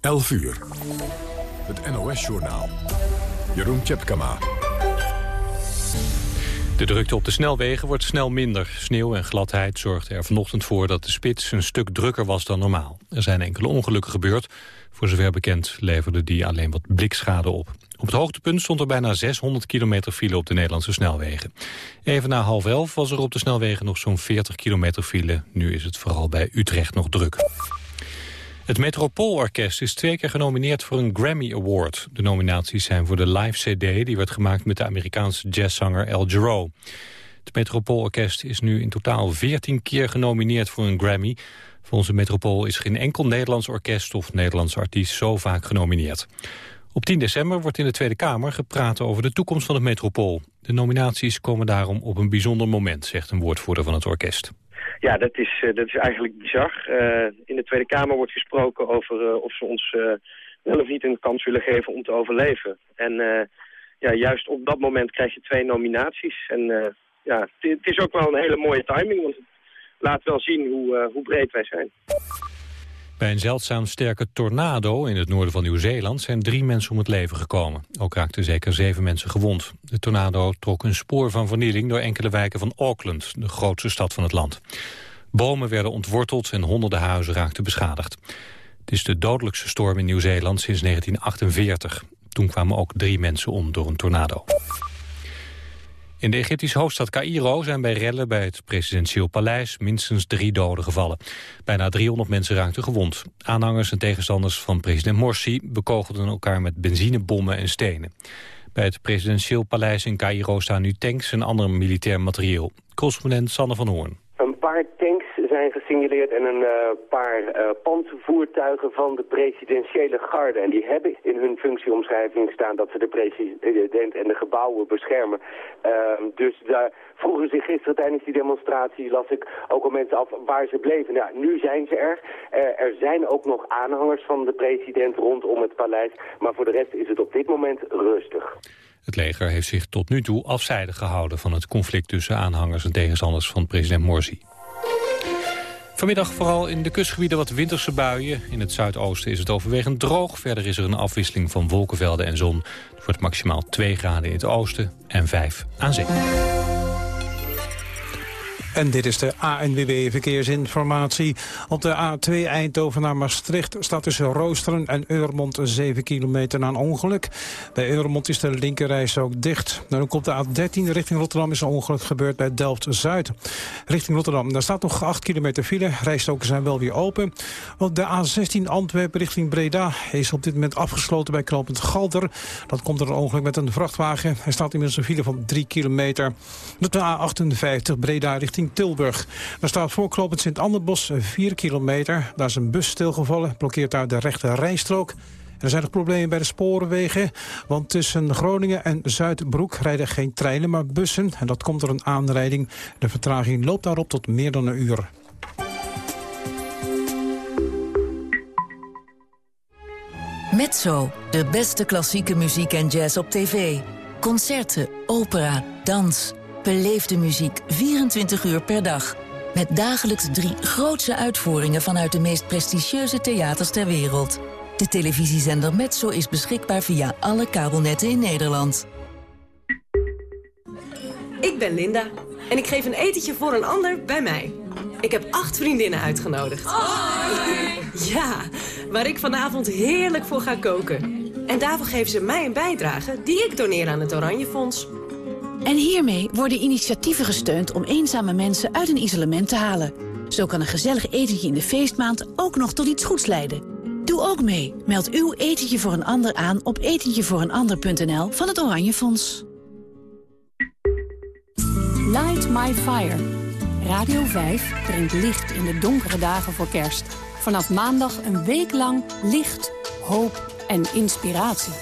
11 uur. Het NOS-journaal. Jeroen Tjepkama. De drukte op de snelwegen wordt snel minder. Sneeuw en gladheid zorgden er vanochtend voor dat de spits een stuk drukker was dan normaal. Er zijn enkele ongelukken gebeurd. Voor zover bekend leverde die alleen wat blikschade op. Op het hoogtepunt stond er bijna 600 kilometer file op de Nederlandse snelwegen. Even na half elf was er op de snelwegen nog zo'n 40 kilometer file. Nu is het vooral bij Utrecht nog druk. Het Metropoolorkest is twee keer genomineerd voor een Grammy Award. De nominaties zijn voor de live cd die werd gemaakt met de Amerikaanse jazzzanger El Giro. Het Metropoolorkest is nu in totaal 14 keer genomineerd voor een Grammy. Volgens de Metropool is geen enkel Nederlands orkest of Nederlands artiest zo vaak genomineerd. Op 10 december wordt in de Tweede Kamer gepraat over de toekomst van het Metropool. De nominaties komen daarom op een bijzonder moment, zegt een woordvoerder van het orkest. Ja, dat is, uh, dat is eigenlijk bizar. Uh, in de Tweede Kamer wordt gesproken over uh, of ze ons wel of niet een kans willen geven om te overleven. En ja, juist op dat moment krijg je twee nominaties. En ja, het is ook wel een hele mooie timing, want het laat wel zien hoe, hoe breed wij zijn. Bij een zeldzaam sterke tornado in het noorden van Nieuw-Zeeland zijn drie mensen om het leven gekomen. Ook raakten zeker zeven mensen gewond. De tornado trok een spoor van vernieling door enkele wijken van Auckland, de grootste stad van het land. Bomen werden ontworteld en honderden huizen raakten beschadigd. Het is de dodelijkste storm in Nieuw-Zeeland sinds 1948. Toen kwamen ook drie mensen om door een tornado. In de Egyptische hoofdstad Cairo zijn bij rellen bij het presidentieel paleis minstens drie doden gevallen. Bijna 300 mensen raakten gewond. Aanhangers en tegenstanders van president Morsi bekogelden elkaar met benzinebommen en stenen. Bij het presidentieel paleis in Cairo staan nu tanks en ander militair materieel. Correspondent Sanne van Hoorn. Gesignaleerd en een uh, paar uh, panzervoertuigen van de presidentiële garde. En die hebben in hun functieomschrijving staan dat ze de president en de gebouwen beschermen. Uh, dus daar vroegen zich gisteren tijdens die demonstratie, las ik ook al mensen af waar ze bleven. Nou, nu zijn ze er. er zijn ook nog aanhangers van de president rondom het paleis. Maar voor de rest is het op dit moment rustig. Het leger heeft zich tot nu toe afzijdig gehouden van het conflict tussen aanhangers en tegenstanders van president Morsi. Vanmiddag vooral in de kustgebieden wat winterse buien. In het zuidoosten is het overwegend droog. Verder is er een afwisseling van wolkenvelden en zon. Het wordt maximaal 2 graden in het oosten en 5 aan zee. En dit is de ANWB Verkeersinformatie. Op de A2 Eindhoven naar Maastricht staat tussen Roosteren en Eurmond 7 kilometer na een ongeluk. Bij Eurmond is de linkerreis ook dicht. Dan op de A13 richting Rotterdam is een ongeluk gebeurd bij Delft-Zuid. Richting Rotterdam, daar staat nog 8 kilometer file. Rijstoken zijn wel weer open. Op de A16 Antwerpen richting Breda is op dit moment afgesloten bij knooppunt Galder. Dat komt er een ongeluk met een vrachtwagen. Er staat inmiddels een file van 3 kilometer. De A58 Breda richting Tilburg. Daar staat voorklopend Sint-Anderbos 4 kilometer. Daar is een bus stilgevallen, blokkeert daar de rechte rijstrook. Er zijn nog problemen bij de sporenwegen, want tussen Groningen en Zuidbroek rijden geen treinen, maar bussen. En dat komt door een aanrijding. De vertraging loopt daarop tot meer dan een uur. Mezzo, de beste klassieke muziek en jazz op tv. Concerten, opera, dans. Beleefde muziek 24 uur per dag. Met dagelijks drie grootse uitvoeringen vanuit de meest prestigieuze theaters ter wereld. De televisiezender Metso is beschikbaar via alle kabelnetten in Nederland. Ik ben Linda en ik geef een etentje voor een ander bij mij. Ik heb acht vriendinnen uitgenodigd. Ja, waar ik vanavond heerlijk voor ga koken. En daarvoor geven ze mij een bijdrage die ik doneer aan het Oranje Fonds. En hiermee worden initiatieven gesteund om eenzame mensen uit een isolement te halen. Zo kan een gezellig etentje in de feestmaand ook nog tot iets goeds leiden. Doe ook mee. Meld uw etentje voor een ander aan op etentjevooreenander.nl van het Oranje Fonds. Light My Fire. Radio 5 brengt licht in de donkere dagen voor kerst. Vanaf maandag een week lang licht, hoop en inspiratie.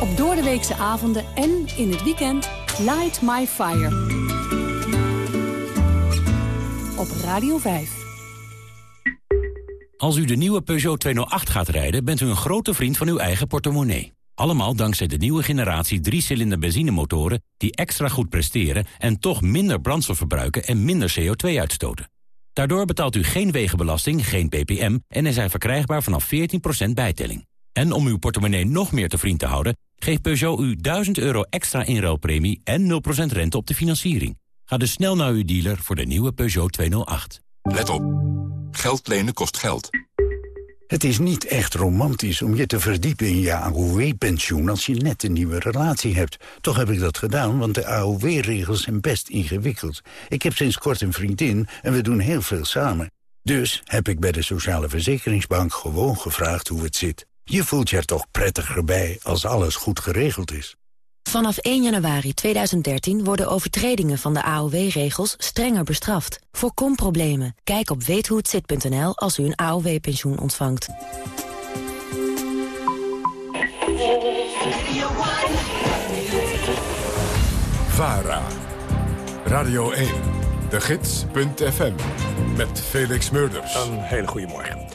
Op doordeweekse avonden en in het weekend Light My Fire. Op Radio 5. Als u de nieuwe Peugeot 208 gaat rijden, bent u een grote vriend van uw eigen portemonnee. Allemaal dankzij de nieuwe generatie 3-cilinder benzinemotoren... die extra goed presteren en toch minder brandstof verbruiken en minder CO2 uitstoten. Daardoor betaalt u geen wegenbelasting, geen ppm... en er zijn verkrijgbaar vanaf 14% bijtelling. En om uw portemonnee nog meer te vriend te houden... geeft Peugeot u 1000 euro extra inruilpremie en 0% rente op de financiering. Ga dus snel naar uw dealer voor de nieuwe Peugeot 208. Let op. Geld lenen kost geld. Het is niet echt romantisch om je te verdiepen in je AOW-pensioen... als je net een nieuwe relatie hebt. Toch heb ik dat gedaan, want de AOW-regels zijn best ingewikkeld. Ik heb sinds kort een vriendin en we doen heel veel samen. Dus heb ik bij de Sociale Verzekeringsbank gewoon gevraagd hoe het zit. Je voelt je er toch prettiger bij als alles goed geregeld is. Vanaf 1 januari 2013 worden overtredingen van de AOW-regels strenger bestraft. Voorkom problemen. Kijk op weethohetzit.nl als u een AOW-pensioen ontvangt. VARA. Radio 1. De Gids.fm. Met Felix Murders. Een hele goede morgen.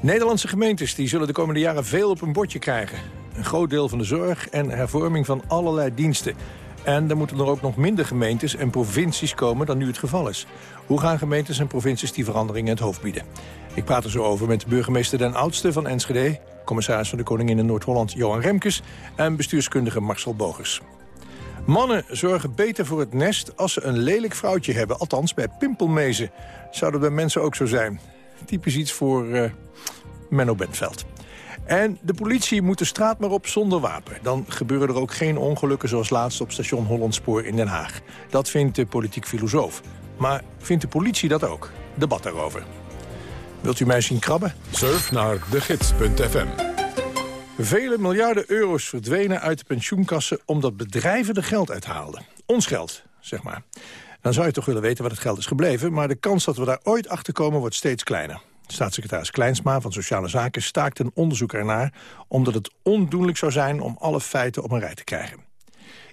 Nederlandse gemeentes die zullen de komende jaren veel op hun bordje krijgen. Een groot deel van de zorg en hervorming van allerlei diensten. En er moeten er ook nog minder gemeentes en provincies komen dan nu het geval is. Hoe gaan gemeentes en provincies die veranderingen het hoofd bieden? Ik praat er zo over met burgemeester Den Oudste van Enschede... commissaris van de Koningin in Noord-Holland Johan Remkes... en bestuurskundige Marcel Bogers. Mannen zorgen beter voor het nest als ze een lelijk vrouwtje hebben. Althans, bij pimpelmezen zou dat bij mensen ook zo zijn. Typisch iets voor uh, Menno Bentveld. En de politie moet de straat maar op zonder wapen. Dan gebeuren er ook geen ongelukken zoals laatst op station Hollandspoor in Den Haag. Dat vindt de politiek filosoof. Maar vindt de politie dat ook? Debat daarover. Wilt u mij zien krabben? Surf naar degids.fm. Vele miljarden euro's verdwenen uit de pensioenkassen... omdat bedrijven er geld uithaalden. Ons geld, zeg maar. Dan zou je toch willen weten wat het geld is gebleven... maar de kans dat we daar ooit achter komen wordt steeds kleiner. Staatssecretaris Kleinsma van Sociale Zaken staakt een onderzoek ernaar... omdat het ondoenlijk zou zijn om alle feiten op een rij te krijgen.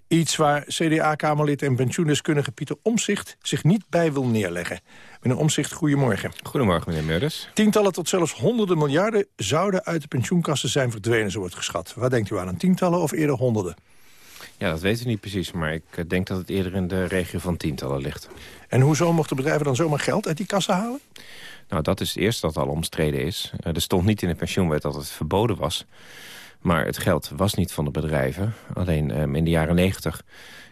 Iets waar CDA-Kamerlid en pensioendeskundige Pieter Omzicht zich niet bij wil neerleggen. Meneer Omzicht, goedemorgen. Goedemorgen, meneer Meurders. Tientallen tot zelfs honderden miljarden zouden uit de pensioenkassen zijn verdwenen, zo wordt geschat. Wat denkt u aan, een tientallen of eerder honderden? Ja, dat weten we niet precies, maar ik eh, denk dat het eerder in de regio van tientallen ligt. En hoezo mochten bedrijven dan zomaar geld uit die kassen halen? Nou, dat is het eerste dat al omstreden is. Eh, er stond niet in de pensioenwet dat het verboden was. Maar het geld was niet van de bedrijven. Alleen ehm, in de jaren negentig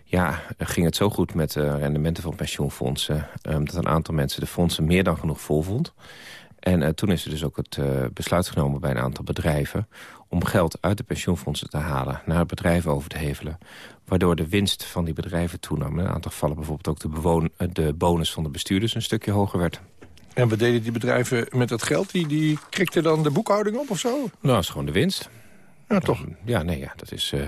ja, ging het zo goed met de rendementen van pensioenfondsen... Um, dat een aantal mensen de fondsen meer dan genoeg vol vond. En uh, toen is er dus ook het uh, besluit genomen bij een aantal bedrijven... om geld uit de pensioenfondsen te halen, naar het bedrijf over te hevelen. Waardoor de winst van die bedrijven toenam. In een aantal gevallen bijvoorbeeld ook de, bewoon de bonus van de bestuurders een stukje hoger werd. En wat deden die bedrijven met dat geld? Die, die krikten dan de boekhouding op of zo? Nou, dat is gewoon de winst. Ja, toch? Ja, nee, ja, dat is... Uh,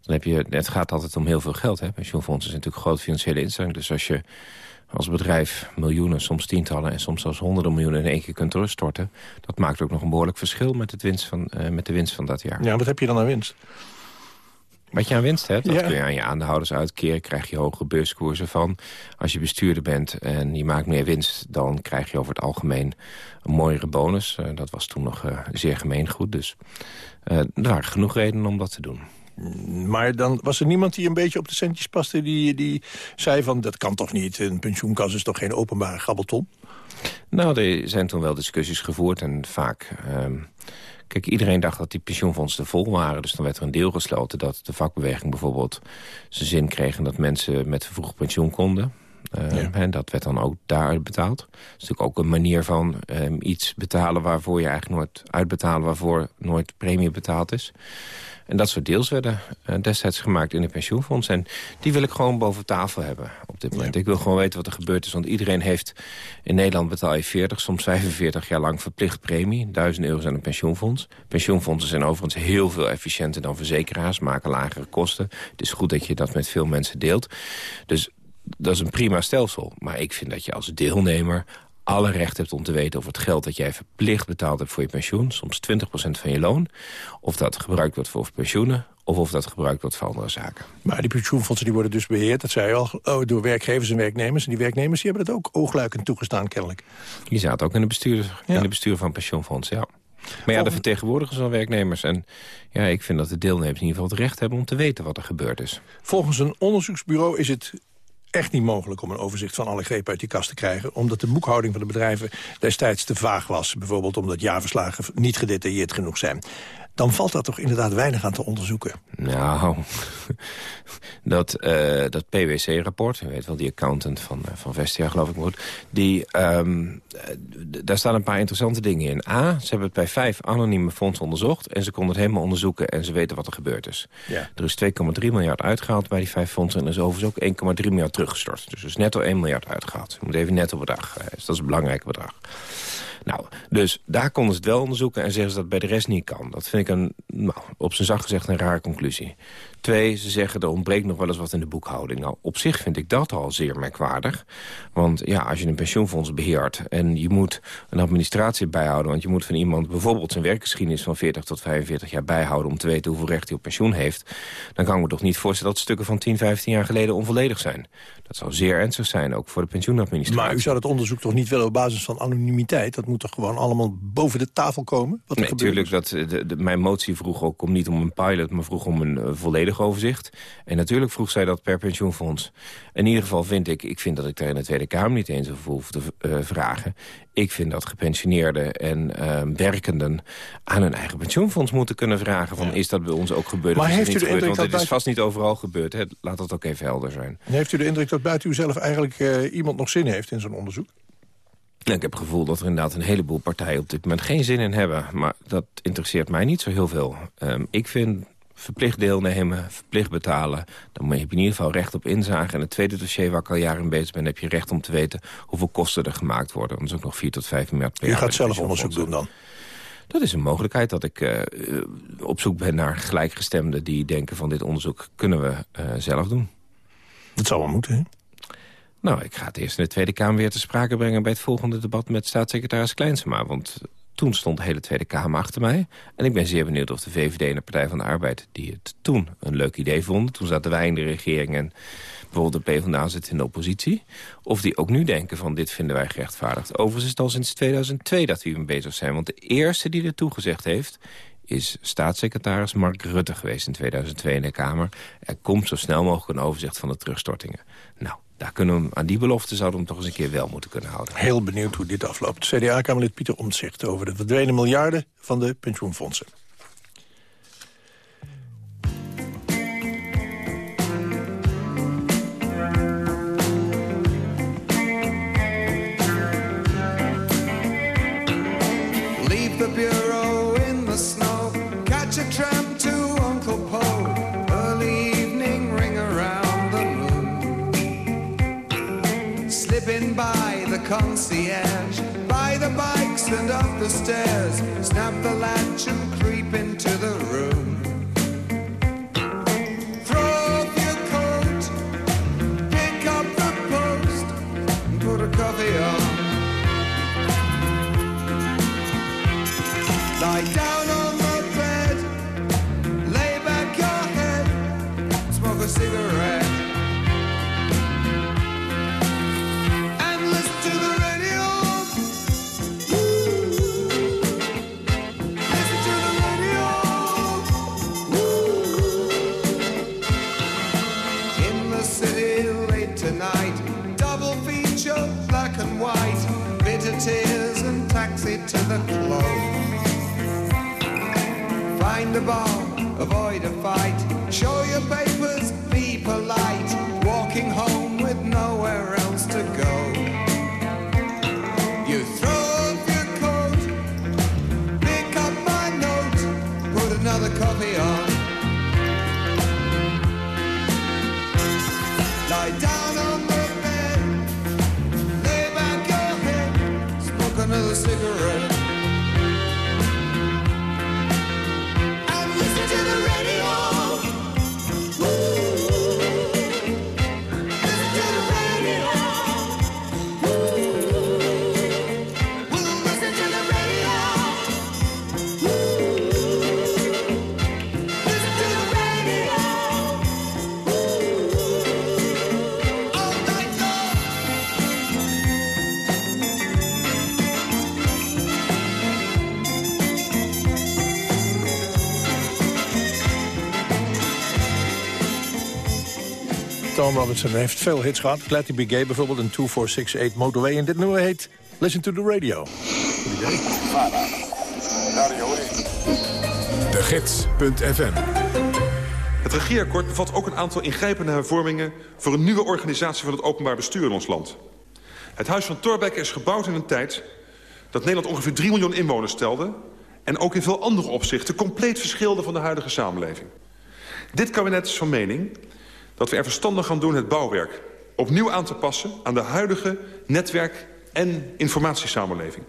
dan heb je, het gaat altijd om heel veel geld. Hè? Pensioenfondsen zijn natuurlijk grote financiële instellingen. Dus als je als bedrijf miljoenen, soms tientallen... en soms zelfs honderden miljoenen in één keer kunt terugstorten... dat maakt ook nog een behoorlijk verschil met, het winst van, uh, met de winst van dat jaar. Ja, wat heb je dan aan winst? Wat je aan winst hebt, dat kun je aan je aandeelhouders uitkeren. Krijg je hoge beurskoersen van. Als je bestuurder bent en je maakt meer winst... dan krijg je over het algemeen een mooiere bonus. Uh, dat was toen nog uh, zeer gemeengoed. Dus uh, er waren genoeg redenen om dat te doen. Maar dan was er niemand die een beetje op de centjes paste... die, die zei van, dat kan toch niet, een pensioenkas is toch geen openbare gabbelton? Nou, er zijn toen wel discussies gevoerd en vaak... Uh, Kijk, iedereen dacht dat die pensioenfondsen vol waren. Dus dan werd er een deel gesloten dat de vakbeweging bijvoorbeeld zijn zin kreeg... en dat mensen met vervroegd pensioen konden. Uh, ja. En dat werd dan ook daaruit betaald. Dat is natuurlijk ook een manier van um, iets betalen... waarvoor je eigenlijk nooit uitbetalen... waarvoor nooit premie betaald is. En dat soort deals werden uh, destijds gemaakt in de pensioenfonds. En die wil ik gewoon boven tafel hebben op dit moment. Ja. Ik wil gewoon weten wat er gebeurd is. Want iedereen heeft... In Nederland betaal je 40, soms 45 jaar lang verplicht premie. 1000 euro aan een pensioenfonds. Pensioenfondsen zijn overigens heel veel efficiënter dan verzekeraars. Maken lagere kosten. Het is goed dat je dat met veel mensen deelt. Dus dat is een prima stelsel. Maar ik vind dat je als deelnemer alle recht hebt om te weten of het geld dat jij verplicht betaald hebt voor je pensioen... soms 20% van je loon, of dat gebruikt wordt voor pensioenen... of of dat gebruikt wordt voor andere zaken. Maar die pensioenfondsen die worden dus beheerd, dat zei je al... Oh, door werkgevers en werknemers. En die werknemers die hebben dat ook oogluikend toegestaan, kennelijk. Die zaten ook in de bestuur, ja. in de bestuur van pensioenfondsen, ja. Maar ja, de vertegenwoordigers van werknemers. En ja, ik vind dat de deelnemers in ieder geval het recht hebben om te weten wat er gebeurd is. Volgens een onderzoeksbureau is het echt niet mogelijk om een overzicht van alle grepen uit die kast te krijgen. Omdat de boekhouding van de bedrijven destijds te vaag was. Bijvoorbeeld omdat jaarverslagen niet gedetailleerd genoeg zijn. Dan valt daar toch inderdaad weinig aan te onderzoeken. Nou, dat, uh, dat PwC-rapport, u weet wel, die accountant van, uh, van Vestia, geloof ik moet, die, um, daar staan een paar interessante dingen in. A, ze hebben het bij vijf anonieme fondsen onderzocht en ze konden het helemaal onderzoeken en ze weten wat er gebeurd is. Ja. Er is 2,3 miljard uitgehaald bij die vijf fondsen en er is overigens ook 1,3 miljard teruggestort. Dus er is netto 1 miljard uitgehaald. Je moet even netto bedrag, dus dat is een belangrijk bedrag. Nou, dus daar konden ze het wel onderzoeken en zeggen ze dat bij de rest niet kan. Dat vind ik een, nou, op zijn zacht gezegd een rare conclusie. Twee, ze zeggen er ontbreekt nog wel eens wat in de boekhouding. Nou, op zich vind ik dat al zeer merkwaardig. Want ja, als je een pensioenfonds beheert en je moet een administratie bijhouden... want je moet van iemand bijvoorbeeld zijn werkgeschiedenis van 40 tot 45 jaar bijhouden... om te weten hoeveel recht hij op pensioen heeft... dan kan ik me toch niet voorstellen dat stukken van 10, 15 jaar geleden onvolledig zijn. Dat zou zeer ernstig zijn, ook voor de pensioenadministratie. Maar u zou het onderzoek toch niet willen op basis van anonimiteit? Dat moet toch gewoon allemaal boven de tafel komen? Wat nee, natuurlijk. Dat, de, de, mijn motie vroeg ook om niet om een pilot, maar vroeg om een uh, volledig overzicht. En natuurlijk vroeg zij dat per pensioenfonds. In ieder geval vind ik, ik vind dat ik daar in de Tweede Kamer niet eens over hoef te uh, vragen. Ik vind dat gepensioneerden en uh, werkenden aan hun eigen pensioenfonds moeten kunnen vragen. Van, Is dat bij ons ook gebeurd? Maar heeft u de gebeurd? indruk Want dat het is vast niet overal gebeurd. Hè? Laat dat ook even helder zijn. Heeft u de indruk dat buiten u zelf eigenlijk uh, iemand nog zin heeft in zo'n onderzoek? Ik heb het gevoel dat er inderdaad een heleboel partijen op dit moment geen zin in hebben. Maar dat interesseert mij niet zo heel veel. Um, ik vind verplicht deelnemen, verplicht betalen. Dan heb je in ieder geval recht op inzage. En het tweede dossier waar ik al jaren in bezig ben... heb je recht om te weten hoeveel kosten er gemaakt worden. Dat is ook nog 4 tot 5 miljard per jaar. U gaat zelf onderzoek doen dan? Dat is een mogelijkheid dat ik uh, op zoek ben naar gelijkgestemden... die denken van dit onderzoek kunnen we uh, zelf doen. Dat zou wel moeten, hè? Nou, ik ga het eerst in de Tweede Kamer weer te sprake brengen... bij het volgende debat met staatssecretaris Kleinsema. Want toen stond de hele Tweede Kamer achter mij. En ik ben zeer benieuwd of de VVD en de Partij van de Arbeid... die het toen een leuk idee vonden. Toen zaten wij in de regering en bijvoorbeeld de PvdA zit in de oppositie. Of die ook nu denken van dit vinden wij gerechtvaardigd. Overigens is het al sinds 2002 dat we hiermee bezig zijn. Want de eerste die er toegezegd heeft is staatssecretaris Mark Rutte geweest in 2002 in de Kamer. Er komt zo snel mogelijk een overzicht van de terugstortingen. Daar kunnen we, aan die belofte zouden we hem toch eens een keer wel moeten kunnen houden. Heel benieuwd hoe dit afloopt. CDA-kamerlid Pieter Omtzigt over de verdwenen miljarden van de pensioenfondsen. Concierge, by the bikes and up the stairs. Snap the latch and creep into the room. Throw off your coat, pick up the post, and put a coffee on. Lie down Tom Robinson heeft veel hits gehad. Glad to Be Gay bijvoorbeeld, een 2468 Motorway. En dit nummer heet Listen to the Radio. Goed. De gids.fm Het regeerakkoord bevat ook een aantal ingrijpende hervormingen... voor een nieuwe organisatie van het openbaar bestuur in ons land. Het Huis van Thorbecke is gebouwd in een tijd... dat Nederland ongeveer 3 miljoen inwoners telde... en ook in veel andere opzichten compleet verschilde van de huidige samenleving. Dit kabinet is van mening dat we er verstandig gaan doen het bouwwerk... opnieuw aan te passen aan de huidige netwerk- en informatiesamenleving.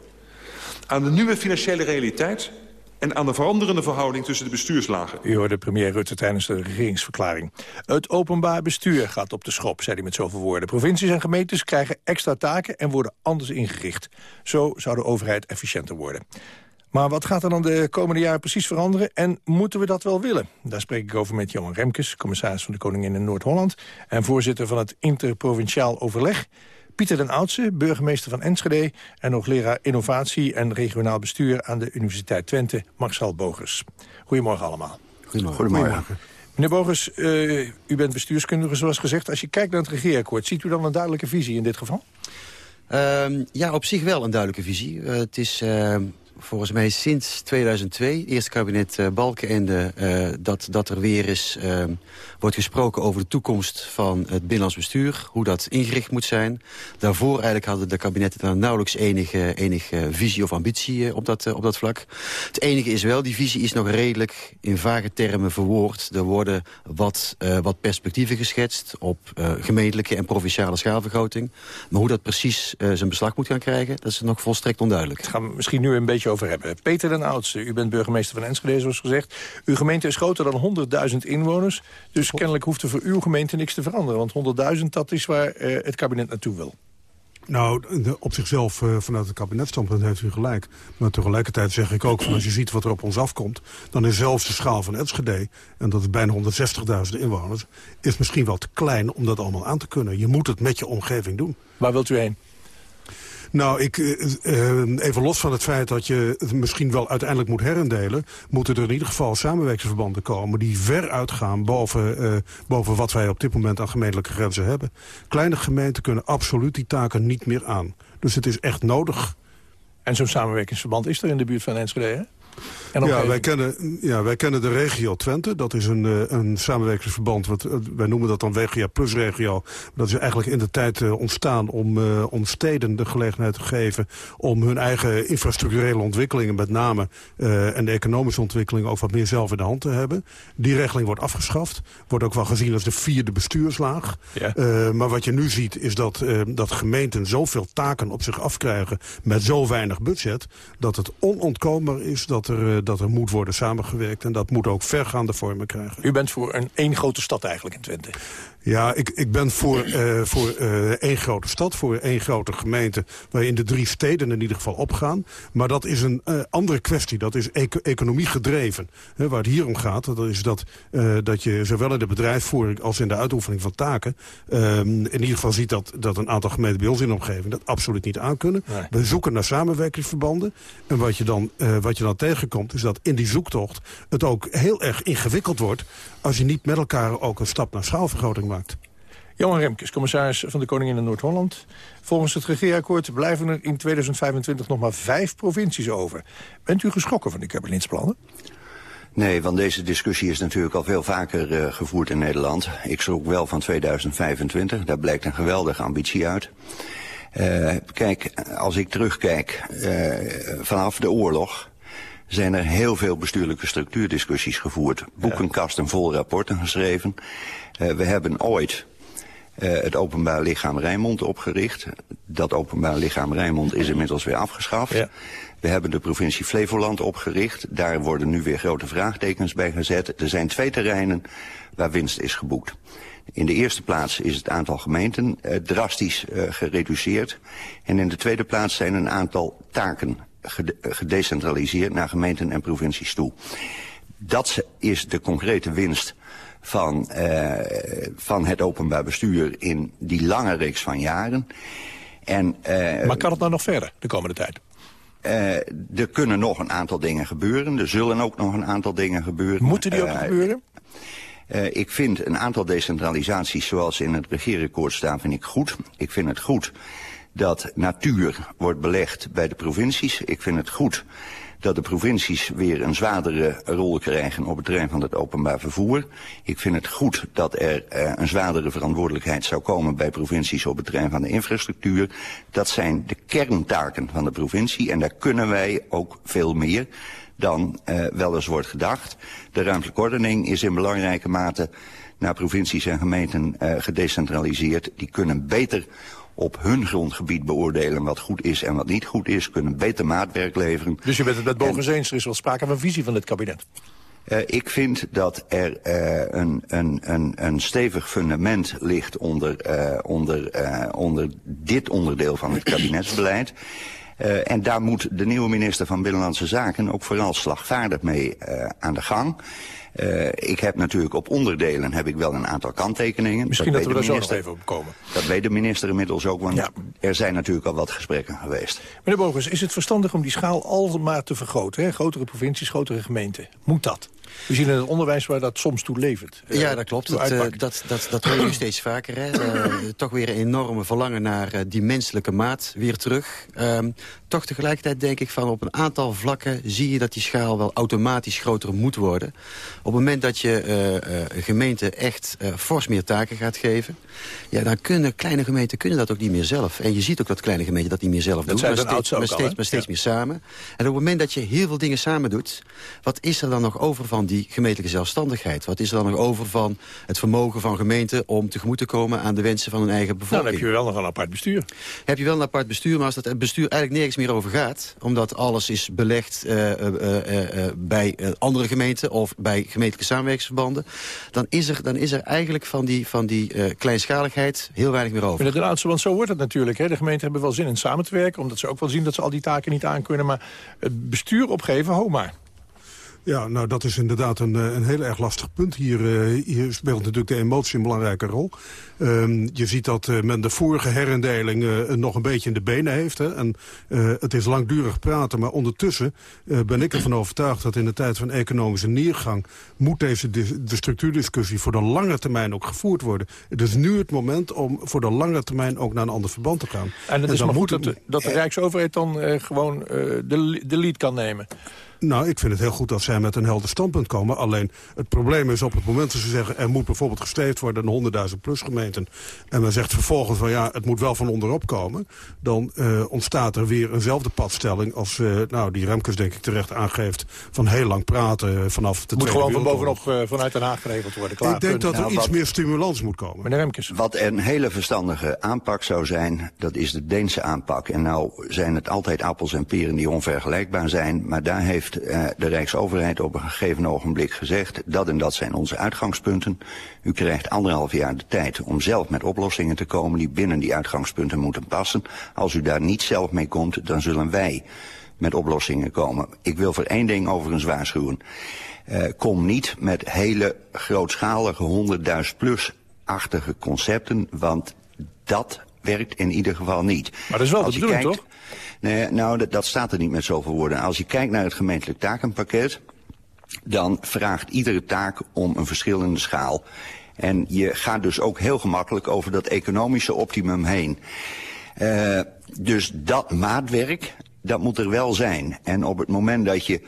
Aan de nieuwe financiële realiteit en aan de veranderende verhouding tussen de bestuurslagen. U hoorde premier Rutte tijdens de regeringsverklaring. Het openbaar bestuur gaat op de schop, zei hij met zoveel woorden. Provincies en gemeentes krijgen extra taken en worden anders ingericht. Zo zou de overheid efficiënter worden. Maar wat gaat er dan de komende jaren precies veranderen en moeten we dat wel willen? Daar spreek ik over met Johan Remkes, commissaris van de Koningin in Noord-Holland... en voorzitter van het Interprovinciaal Overleg... Pieter den Oudse, burgemeester van Enschede... en hoogleraar Innovatie en Regionaal Bestuur aan de Universiteit Twente, Marcel Bogers. Goedemorgen allemaal. Goedemorgen. Goedemorgen. Meneer Bogers, uh, u bent bestuurskundige zoals gezegd. Als je kijkt naar het regeerakkoord, ziet u dan een duidelijke visie in dit geval? Uh, ja, op zich wel een duidelijke visie. Uh, het is uh, volgens mij sinds 2002, eerste kabinet uh, Balkenende... Uh, dat, dat er weer eens uh, wordt gesproken over de toekomst van het binnenlands bestuur. Hoe dat ingericht moet zijn. Daarvoor eigenlijk hadden de kabinetten daar nauwelijks enige, enige visie of ambitie op, dat, op dat vlak. Het enige is wel, die visie is nog redelijk in vage termen verwoord. Er worden wat, wat perspectieven geschetst op gemeentelijke en provinciale schaalvergroting. Maar hoe dat precies zijn beslag moet gaan krijgen, dat is nog volstrekt onduidelijk. Het gaan we misschien nu een beetje over hebben. Peter den Oudste, u bent burgemeester van Enschede, zoals gezegd. Uw gemeente is groter dan 100.000 inwoners. Dus kennelijk hoeft er voor uw gemeente niks te veranderen. Want 100.000, dat is waar uh, het kabinet naartoe wil. Nou, de, op zichzelf, uh, vanuit het kabinetstandpunt heeft u gelijk. Maar tegelijkertijd zeg ik ook, van als je ziet wat er op ons afkomt... dan is zelfs de schaal van Enschede, en dat is bijna 160.000 inwoners... is misschien wel te klein om dat allemaal aan te kunnen. Je moet het met je omgeving doen. Waar wilt u heen? Nou, ik, uh, even los van het feit dat je het misschien wel uiteindelijk moet herendelen... moeten er in ieder geval samenwerkingsverbanden komen... die ver uitgaan boven, uh, boven wat wij op dit moment aan gemeentelijke grenzen hebben. Kleine gemeenten kunnen absoluut die taken niet meer aan. Dus het is echt nodig. En zo'n samenwerkingsverband is er in de buurt van Enschede, hè? Ja wij, kennen, ja, wij kennen de regio Twente. Dat is een, uh, een samenwerkingsverband. Wat, uh, wij noemen dat dan WGA Plus regio. Dat is eigenlijk in de tijd uh, ontstaan om, om steden de gelegenheid te geven... om hun eigen infrastructurele ontwikkelingen met name... en de economische ontwikkeling ook wat meer zelf in de hand te hebben. Die regeling wordt afgeschaft. Wordt ook wel gezien als de vierde bestuurslaag. Ja. maar wat je nu ziet is dat, dat gemeenten zoveel taken op zich afkrijgen... met zo weinig budget... dat het onontkoombaar is dat dat er, dat er moet worden samengewerkt. En dat moet ook vergaande vormen krijgen. U bent voor een één grote stad eigenlijk in Twente. Ja, ik, ik ben voor, uh, voor uh, één grote stad, voor één grote gemeente... waarin de drie steden in ieder geval opgaan. Maar dat is een uh, andere kwestie. Dat is eco economie gedreven. He, waar het hier om gaat, dat is dat, dat je zowel in de bedrijfsvoering... als in de uitoefening van taken... in ieder geval ziet dat, dat een aantal gemeenten bij ons in de omgeving... dat absoluut niet aankunnen. Nee. We zoeken naar samenwerkingsverbanden. En wat je, dan, wat je dan tegenkomt, is dat in die zoektocht... het ook heel erg ingewikkeld wordt... als je niet met elkaar ook een stap naar schaalvergroting maakt. Johan Remkes, commissaris van de Koningin in Noord-Holland. Volgens het regeerakkoord blijven er in 2025 nog maar vijf provincies over. Bent u geschrokken van die kabinetsplannen? Nee, want deze discussie is natuurlijk al veel vaker uh, gevoerd in Nederland. Ik schrok wel van 2025, daar blijkt een geweldige ambitie uit. Uh, kijk, als ik terugkijk, uh, vanaf de oorlog zijn er heel veel bestuurlijke structuurdiscussies gevoerd. Boekenkasten vol rapporten geschreven. Uh, we hebben ooit uh, het openbaar lichaam Rijnmond opgericht. Dat openbaar lichaam Rijnmond is inmiddels weer afgeschaft. Ja. We hebben de provincie Flevoland opgericht. Daar worden nu weer grote vraagtekens bij gezet. Er zijn twee terreinen waar winst is geboekt. In de eerste plaats is het aantal gemeenten uh, drastisch uh, gereduceerd. En in de tweede plaats zijn een aantal taken gedecentraliseerd naar gemeenten en provincies toe. Dat is de concrete winst van, uh, van het openbaar bestuur in die lange reeks van jaren. En, uh, maar kan het nou nog verder de komende tijd? Uh, er kunnen nog een aantal dingen gebeuren. Er zullen ook nog een aantal dingen gebeuren. Moeten die ook gebeuren? Ik vind een aantal decentralisaties zoals in het regeerakkoord staan, vind ik goed. Ik vind het goed dat natuur wordt belegd bij de provincies. Ik vind het goed dat de provincies weer een zwaardere rol krijgen op het terrein van het openbaar vervoer. Ik vind het goed dat er uh, een zwaardere verantwoordelijkheid zou komen bij provincies op het terrein van de infrastructuur. Dat zijn de kerntaken van de provincie en daar kunnen wij ook veel meer dan uh, wel eens wordt gedacht. De ruimtelijke ordening is in belangrijke mate naar provincies en gemeenten uh, gedecentraliseerd. Die kunnen beter op hun grondgebied beoordelen wat goed is en wat niet goed is. Kunnen beter maatwerk leveren. Dus je bent het met Bogens eens, er is wel sprake van visie van dit kabinet. Uh, ik vind dat er uh, een, een, een, een stevig fundament ligt onder, uh, onder, onder dit onderdeel van het kabinetsbeleid. Uh, en daar moet de nieuwe minister van Binnenlandse Zaken ook vooral slagvaardig mee uh, aan de gang. Uh, ik heb natuurlijk op onderdelen heb ik wel een aantal kanttekeningen. Misschien dat, dat we daar zo nog even op komen. Dat weet de minister inmiddels ook, want ja. er zijn natuurlijk al wat gesprekken geweest. Meneer Bogus, is het verstandig om die schaal almaar te vergroten? Hè? Grotere provincies, grotere gemeenten. Moet dat? We zien in het onderwijs waar dat soms toe levert. Uh, ja, dat klopt. Dat, uh, dat, dat, dat hoor je steeds vaker. Hè. Uh, toch weer een enorme verlangen naar die menselijke maat weer terug. Um, toch tegelijkertijd denk ik van op een aantal vlakken zie je dat die schaal wel automatisch groter moet worden. Op het moment dat je uh, gemeente echt fors meer taken gaat geven, ja, dan kunnen kleine gemeenten kunnen dat ook niet meer zelf. En je ziet ook dat kleine gemeenten dat niet meer zelf dat doen, maar steeds, maar steeds, maar steeds ja. meer samen. En op het moment dat je heel veel dingen samen doet, wat is er dan nog over van die gemeentelijke zelfstandigheid? Wat is er dan nog over van het vermogen van gemeenten om tegemoet te komen aan de wensen van hun eigen bevolking? Nou, dan heb je wel nog een apart bestuur. Heb je wel een apart bestuur, maar als dat bestuur eigenlijk nergens meer over gaat, omdat alles is belegd uh, uh, uh, bij andere gemeenten of bij gemeentelijke samenwerkingsverbanden, dan is er, dan is er eigenlijk van die, van die kleinschaligheid heel weinig meer over. Laatste, want zo wordt het natuurlijk. Hè. De gemeenten hebben wel zin in samen te werken, omdat ze ook wel zien dat ze al die taken niet aankunnen. Maar het bestuur opgeven, ho maar. Ja, nou dat is inderdaad een, een heel erg lastig punt. Hier, uh, hier speelt natuurlijk de emotie een belangrijke rol. Um, je ziet dat uh, men de vorige herindeling uh, nog een beetje in de benen heeft. Hè? En het is langdurig praten, maar ondertussen ben ik ervan overtuigd... dat in de tijd van economische neergang moet deze de, de structuurdiscussie voor de lange termijn ook gevoerd worden. Het is nu het moment om voor de lange termijn ook naar een ander verband te gaan. En het is maar goed dat de, dat de Rijksoverheid dan gewoon de, de lead kan nemen. Nou, ik vind het heel goed dat zij met een helder standpunt komen. Alleen het probleem is op het moment dat ze zeggen... er moet bijvoorbeeld gesteefd worden in 100.000 plus gemeenten... en men zegt vervolgens van ja, het moet wel van onderop komen... dan uh, ontstaat er weer eenzelfde padstelling als uh, nou, die Remkes denk ik terecht aangeeft... van heel lang praten vanaf de Het moet gewoon van bovenop uh, vanuit Den Haag geregeld worden. Klaar, ik denk punt. dat er nou, iets wat, meer stimulans moet komen. Meneer Remkes. Wat een hele verstandige aanpak zou zijn, dat is de Deense aanpak. En nou zijn het altijd appels en peren die onvergelijkbaar zijn... maar daar heeft uh, de Rijksoverheid op een gegeven ogenblik gezegd... dat en dat zijn onze uitgangspunten. U krijgt anderhalf jaar de tijd om zelf met oplossingen te komen... die binnen die uitgangspunten moeten passen. Als u daar niet zelf mee komt, dan zullen wij met oplossingen komen. Ik wil voor één ding overigens waarschuwen. Uh, kom niet met hele grootschalige honderdduizend plus-achtige concepten... want dat werkt in ieder geval niet. Maar dat is wel de bedoeling, toch? Nee, nou, dat, dat staat er niet met zoveel woorden. Als je kijkt naar het gemeentelijk takenpakket... dan vraagt iedere taak om een verschillende schaal. En je gaat dus ook heel gemakkelijk over dat economische optimum heen. Uh, dus dat maatwerk, dat moet er wel zijn. En op het moment dat je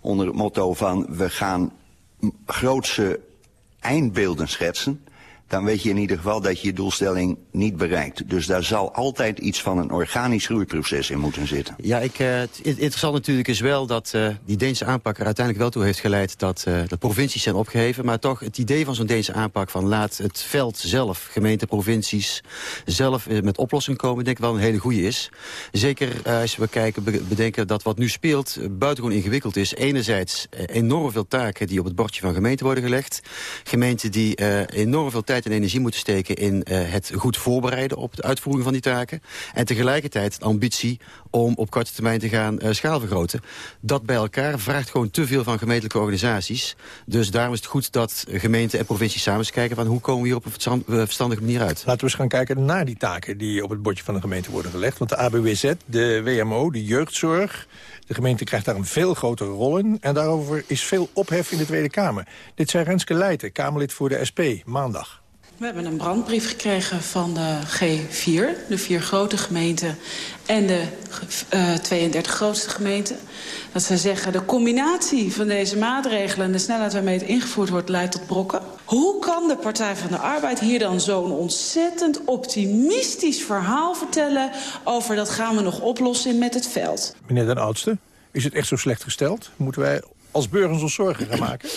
onder het motto van... we gaan grootse eindbeelden schetsen dan weet je in ieder geval dat je je doelstelling niet bereikt. Dus daar zal altijd iets van een organisch groeiproces in moeten zitten. Ja, ik, uh, het interessant natuurlijk is wel dat uh, die Deense aanpak er uiteindelijk wel toe heeft geleid dat uh, de provincies zijn opgeheven. Maar toch het idee van zo'n Deense aanpak van laat het veld zelf, gemeente, provincies, zelf met oplossingen komen, denk ik wel een hele goede is. Zeker als we kijken, bedenken dat wat nu speelt buitengewoon ingewikkeld is. Enerzijds enorm veel taken die op het bordje van gemeenten worden gelegd. Gemeenten die enorm veel tijd en energie moeten steken in het goed voorbereiden op de uitvoering van die taken. En tegelijkertijd de ambitie om op korte termijn te gaan uh, schaalvergroten. Dat bij elkaar vraagt gewoon te veel van gemeentelijke organisaties. Dus daarom is het goed dat gemeenten en provincies samen eens kijken van hoe komen we hier op een verstandige manier uit. Laten we eens gaan kijken naar die taken die op het bordje van de gemeente worden gelegd. Want de ABWZ, de WMO, de jeugdzorg, de gemeente krijgt daar een veel grotere rol in. En daarover is veel ophef in de Tweede Kamer. Dit zei Renske Leijten, Kamerlid voor de SP, maandag. We hebben een brandbrief gekregen van de G4, de vier grote gemeenten... en de uh, 32 grootste gemeenten. Dat ze zeggen, de combinatie van deze maatregelen... en de snelheid waarmee het ingevoerd wordt, leidt tot brokken. Hoe kan de Partij van de Arbeid hier dan zo'n ontzettend optimistisch verhaal vertellen... over dat gaan we nog oplossen met het veld? Meneer Den Oudste, is het echt zo slecht gesteld? Moeten wij als burgers ons zorgen gaan maken?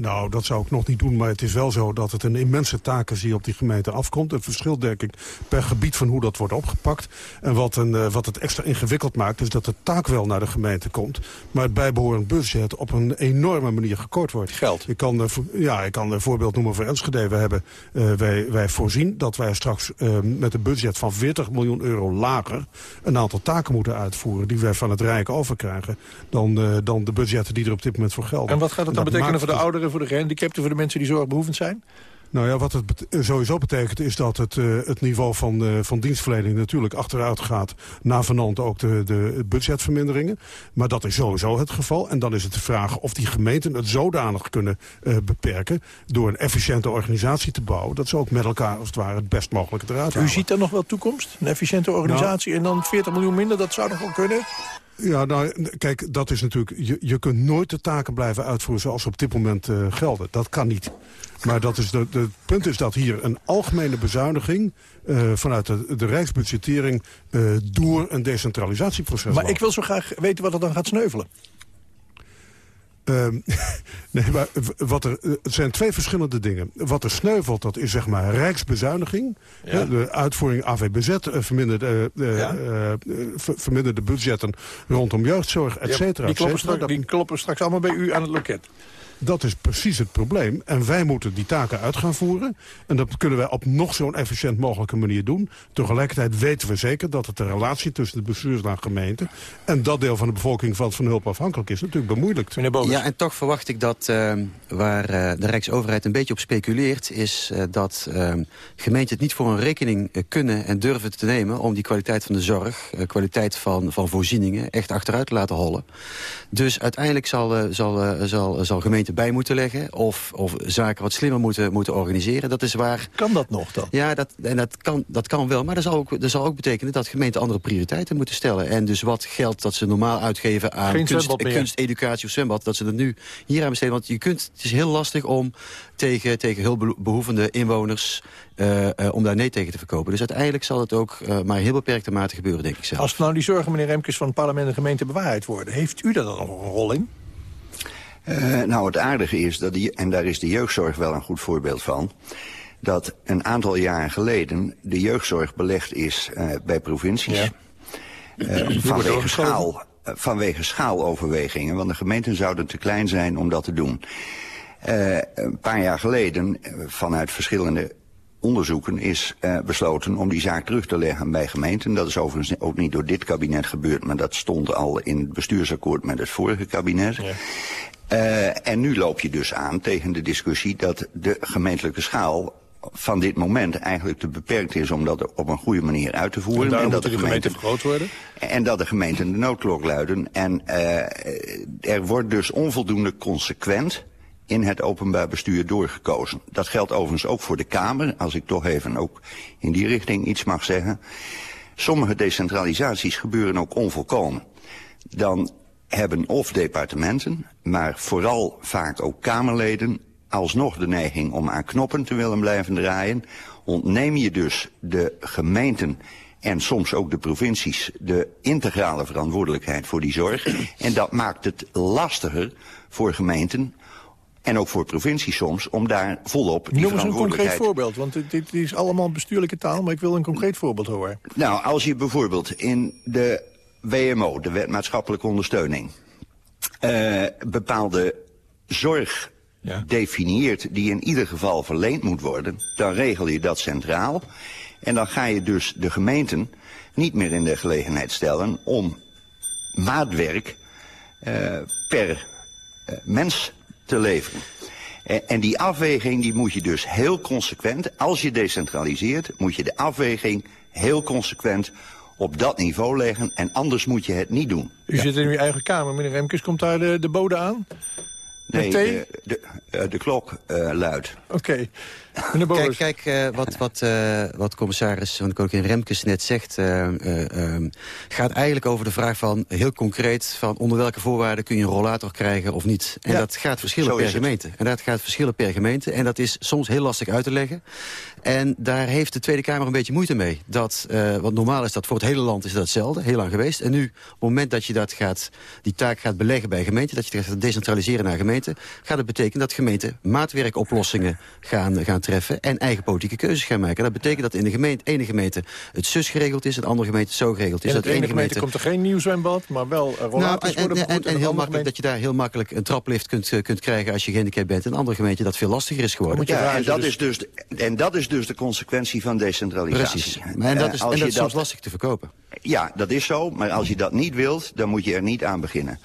Nou, dat zou ik nog niet doen, maar het is wel zo dat het een immense taak is die op die gemeente afkomt. Het verschilt denk ik per gebied van hoe dat wordt opgepakt. En wat, een, uh, wat het extra ingewikkeld maakt is dat de taak wel naar de gemeente komt. Maar het bijbehorend budget op een enorme manier gekort wordt. Geld? Ik kan, uh, ja, ik kan een voorbeeld noemen voor Enschede. We hebben, uh, wij, wij voorzien dat wij straks met een budget van 40 miljoen euro lager... een aantal taken moeten uitvoeren die wij van het Rijk overkrijgen... dan, dan de budgetten die er op dit moment voor gelden. En wat gaat dat dan betekenen voor de ouderen? Voor de gehandicapten, voor de mensen die zorgbehoevend zijn? Nou ja, wat het sowieso betekent is dat het, uh, het niveau van, uh, van dienstverlening natuurlijk achteruit gaat. Navenant ook de, de budgetverminderingen. Maar dat is sowieso het geval. En dan is het de vraag of die gemeenten het zodanig kunnen uh, beperken... door een efficiënte organisatie te bouwen... dat ze ook met elkaar als het ware het best mogelijke eruit halen. U ziet daar nog wel toekomst? Een efficiënte organisatie nou, en dan 40 miljoen minder, dat zou nog wel kunnen? Ja, nou, kijk, dat is natuurlijk... Je, je kunt nooit de taken blijven uitvoeren zoals ze op dit moment uh, gelden. Dat kan niet. Maar dat is de, de, het punt is dat hier een algemene bezuiniging... Uh, vanuit de, de rijksbudgettering uh, door een decentralisatieproces Maar ik wil zo graag weten wat er dan gaat sneuvelen. Uh, nee, maar wat er, het zijn twee verschillende dingen. Wat er sneuvelt, dat is zeg maar rijksbezuiniging. Ja. De uitvoering AVBZ verminderde, uh, ja. uh, verminderde budgetten rondom jeugdzorg, et cetera. Ja, die, kloppen straks, die kloppen straks allemaal bij u aan het loket. Dat is precies het probleem. En wij moeten die taken uit gaan voeren. En dat kunnen wij op nog zo'n efficiënt mogelijke manier doen. Tegelijkertijd weten we zeker dat het de relatie tussen de bestuursraad en gemeente... en dat deel van de bevolking wat van hulp afhankelijk is, natuurlijk bemoeilijkt. Ja, en toch verwacht ik dat uh, waar uh, de Rijksoverheid een beetje op speculeert... is uh, dat gemeenten het niet voor een rekening kunnen en durven te nemen... om die kwaliteit van de zorg, kwaliteit van, van voorzieningen echt achteruit te laten hollen. Dus uiteindelijk zal, zal, zal, zal gemeente bij moeten leggen... of, of zaken wat slimmer moeten, moeten organiseren. Dat is waar... Kan dat nog dan? Ja, dat, en dat, kan, dat kan wel. Maar dat zal, ook, dat zal ook betekenen dat gemeenten andere prioriteiten moeten stellen. En dus wat geld dat ze normaal uitgeven aan kunst, kunst, educatie of zwembad... dat ze dat nu hier aan besteden. Want je kunt, het is heel lastig om tegen, tegen hulpbehoevende inwoners... Uh, uh, om daar nee tegen te verkopen. Dus uiteindelijk zal het ook uh, maar heel beperkte mate gebeuren, denk ik zelf. Als nou die zorgen, meneer Remkes, van het parlement en gemeente bewaarheid worden... heeft u daar dan nog een rol in? Uh, nou, het aardige is, dat die, en daar is de jeugdzorg wel een goed voorbeeld van... dat een aantal jaren geleden de jeugdzorg belegd is uh, bij provincies. Ja. Uh, vanwege, schaal, vanwege schaaloverwegingen, want de gemeenten zouden te klein zijn om dat te doen. een paar jaar geleden, vanuit verschillende onderzoeken is uh, besloten om die zaak terug te leggen bij gemeenten. Dat is overigens ook niet door dit kabinet gebeurd, maar dat stond al in het bestuursakkoord met het vorige kabinet. Ja. Uh, en nu loop je dus aan tegen de discussie dat de gemeentelijke schaal van dit moment eigenlijk te beperkt is om dat op een goede manier uit te voeren. En, en dat de, gemeenten vergroot worden? En dat de gemeenten de noodklok luiden. En uh, er wordt dus onvoldoende consequent in het openbaar bestuur doorgekozen. Dat geldt overigens ook voor de Kamer, als ik toch even ook in die richting iets mag zeggen. Sommige decentralisaties gebeuren ook onvolkomen. Dan hebben of departementen, maar vooral vaak ook Kamerleden... alsnog de neiging om aan knoppen te willen blijven draaien. Ontneem je dus de gemeenten en soms ook de provincies de integrale verantwoordelijkheid voor die zorg. En dat maakt het lastiger voor gemeenten en ook voor provincies soms, om daar volop die Noem eens een concreet voorbeeld, want dit, dit, is allemaal bestuurlijke taal... maar ik wil een concreet voorbeeld horen. Nou, als je bijvoorbeeld in de WMO, de wet maatschappelijke ondersteuning, uh, bepaalde zorg ja. definieert die in ieder geval verleend moet worden, dan regel je dat centraal. En dan ga je dus de gemeenten niet meer in de gelegenheid stellen om maatwerk uh, per uh, mens te leveren. En die afweging die moet je dus heel consequent, als je decentraliseert, moet je de afweging heel consequent op dat niveau leggen en anders moet je het niet doen. U ja. zit in uw eigen kamer, meneer Remkes, komt daar de, de bode aan? Nee, de, de, eh, de klok eh, luidt. Oké. Kijk, kijk eh, wat, wat, eh, wat commissaris van de Koningin Remkes net zegt... eh, eh, ehm, gaat eigenlijk over de vraag van, heel concreet... van onder welke voorwaarden kun je een rollator krijgen of niet. En Ja, dat gaat verschillen per gemeente. En dat gaat verschillen per gemeente. En dat is soms heel lastig uit te leggen. En daar heeft de Tweede Kamer een beetje moeite mee. Dat, want normaal is dat voor het hele land is dat hetzelfde, heel lang geweest. En nu, op het moment dat je dat gaat, die taak gaat beleggen bij gemeenten... dat je het gaat decentraliseren naar gemeenten... gaat het betekenen dat gemeenten maatwerkoplossingen gaan, gaan treffen... en eigen politieke keuzes gaan maken. Dat betekent dat in de gemeente, ene gemeente het zus geregeld is... en de andere gemeente het zo geregeld is. In dat de ene gemeente komt er geen nieuw zwembad, maar wel uh, nou, rollators en, worden en, en, de heel makkelijk dat je daar heel makkelijk een traplift kunt, eh, kunt krijgen als je gehandicapt bent. In een andere gemeente dat veel lastiger is geworden. Ja, en, dat is dus, de- en dat is dus de consequentie van decentralisatie. Precies. Maar en dat Eh, is, als en je dat is soms lastig te verkopen. Ja, dat is zo. Maar als je dat niet wilt, dan moet je er niet aan beginnen.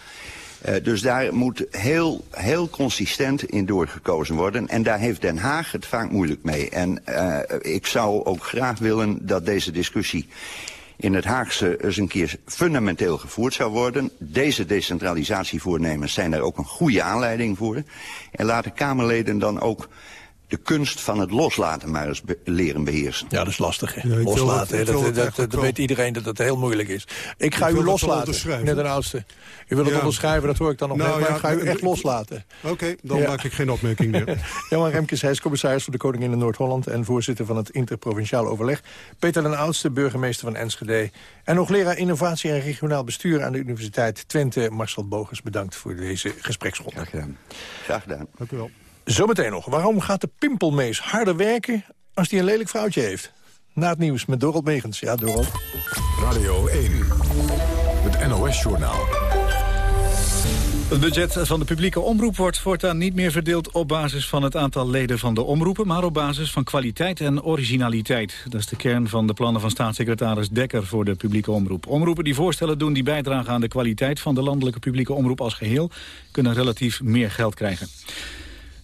Eh, dus daar moet heel, heel consistent in doorgekozen worden. En daar heeft Den Haag het vaak moeilijk mee. En eh, ik zou ook graag willen dat deze discussie in het Haagse eens een keer fundamenteel gevoerd zou worden. Deze decentralisatievoornemens zijn daar ook een goede aanleiding voor. En laten Kamerleden dan ook de kunst van het loslaten maar eens be- leren beheersen. Ja, dat is lastig, hè? Ja, loslaten. dat, dat, dat, weet iedereen dat dat heel moeilijk is. Ik ga Ik u wil het wel loslaten, onderschrijven. meneer Den Oudste. U wil het Ja. onderschrijven, dat hoor ik dan nog Nou, net, maar ja, ik ga u echt loslaten. Oké, dan Ja. maak ik geen opmerking meer. Johan Remkes, hij is commissaris voor de Koningin in Noord-Holland... en voorzitter van het Interprovinciaal Overleg. Peter den Oudste, burgemeester van Enschede. En hoogleraar Innovatie en Regionaal Bestuur... aan de Universiteit Twente, Marcel Bogus. Bedankt voor deze gespreksronde. Graag gedaan. Graag gedaan. Dank u wel. Zometeen nog. Waarom gaat de pimpelmees harder werken als hij een lelijk vrouwtje heeft? Na het nieuws met Dorot Megens. Ja, Dorot. Radio 1, het NOS-journaal. Het budget van de publieke omroep wordt voortaan niet meer verdeeld op basis van het aantal leden van de omroepen, maar op basis van kwaliteit en originaliteit. Dat is de kern van de plannen van staatssecretaris Dekker voor de publieke omroep. Omroepen die voorstellen doen die bijdragen aan de kwaliteit van de landelijke publieke omroep als geheel, kunnen relatief meer geld krijgen.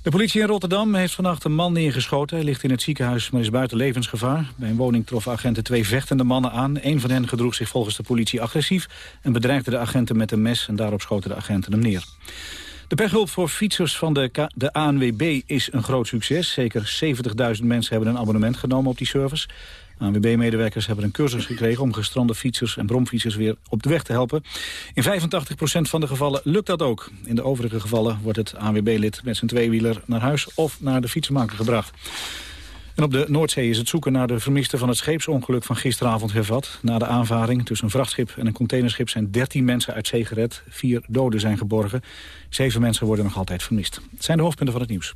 De politie in Rotterdam heeft vannacht een man neergeschoten. Hij ligt in het ziekenhuis, maar is buiten levensgevaar. Bij een woning troffen agenten twee vechtende mannen aan. Een van hen gedroeg zich volgens de politie agressief... en bedreigde de agenten met een mes en daarop schoten de agenten hem neer. De pechhulp voor fietsers van de, de ANWB is een groot succes. Zeker 70.000 mensen hebben een abonnement genomen op die service. ANWB-medewerkers hebben een cursus gekregen om gestrande fietsers en bromfietsers weer op de weg te helpen. In 85% van de gevallen lukt dat ook. In de overige gevallen wordt het ANWB-lid met zijn tweewieler naar huis of naar de fietsenmaker gebracht. En op de Noordzee is het zoeken naar de vermisten van het scheepsongeluk van gisteravond hervat. Na de aanvaring tussen een vrachtschip en een containerschip zijn 13 mensen uit zee gered. Vier doden zijn geborgen. Zeven mensen worden nog altijd vermist. Het zijn de hoofdpunten van het nieuws.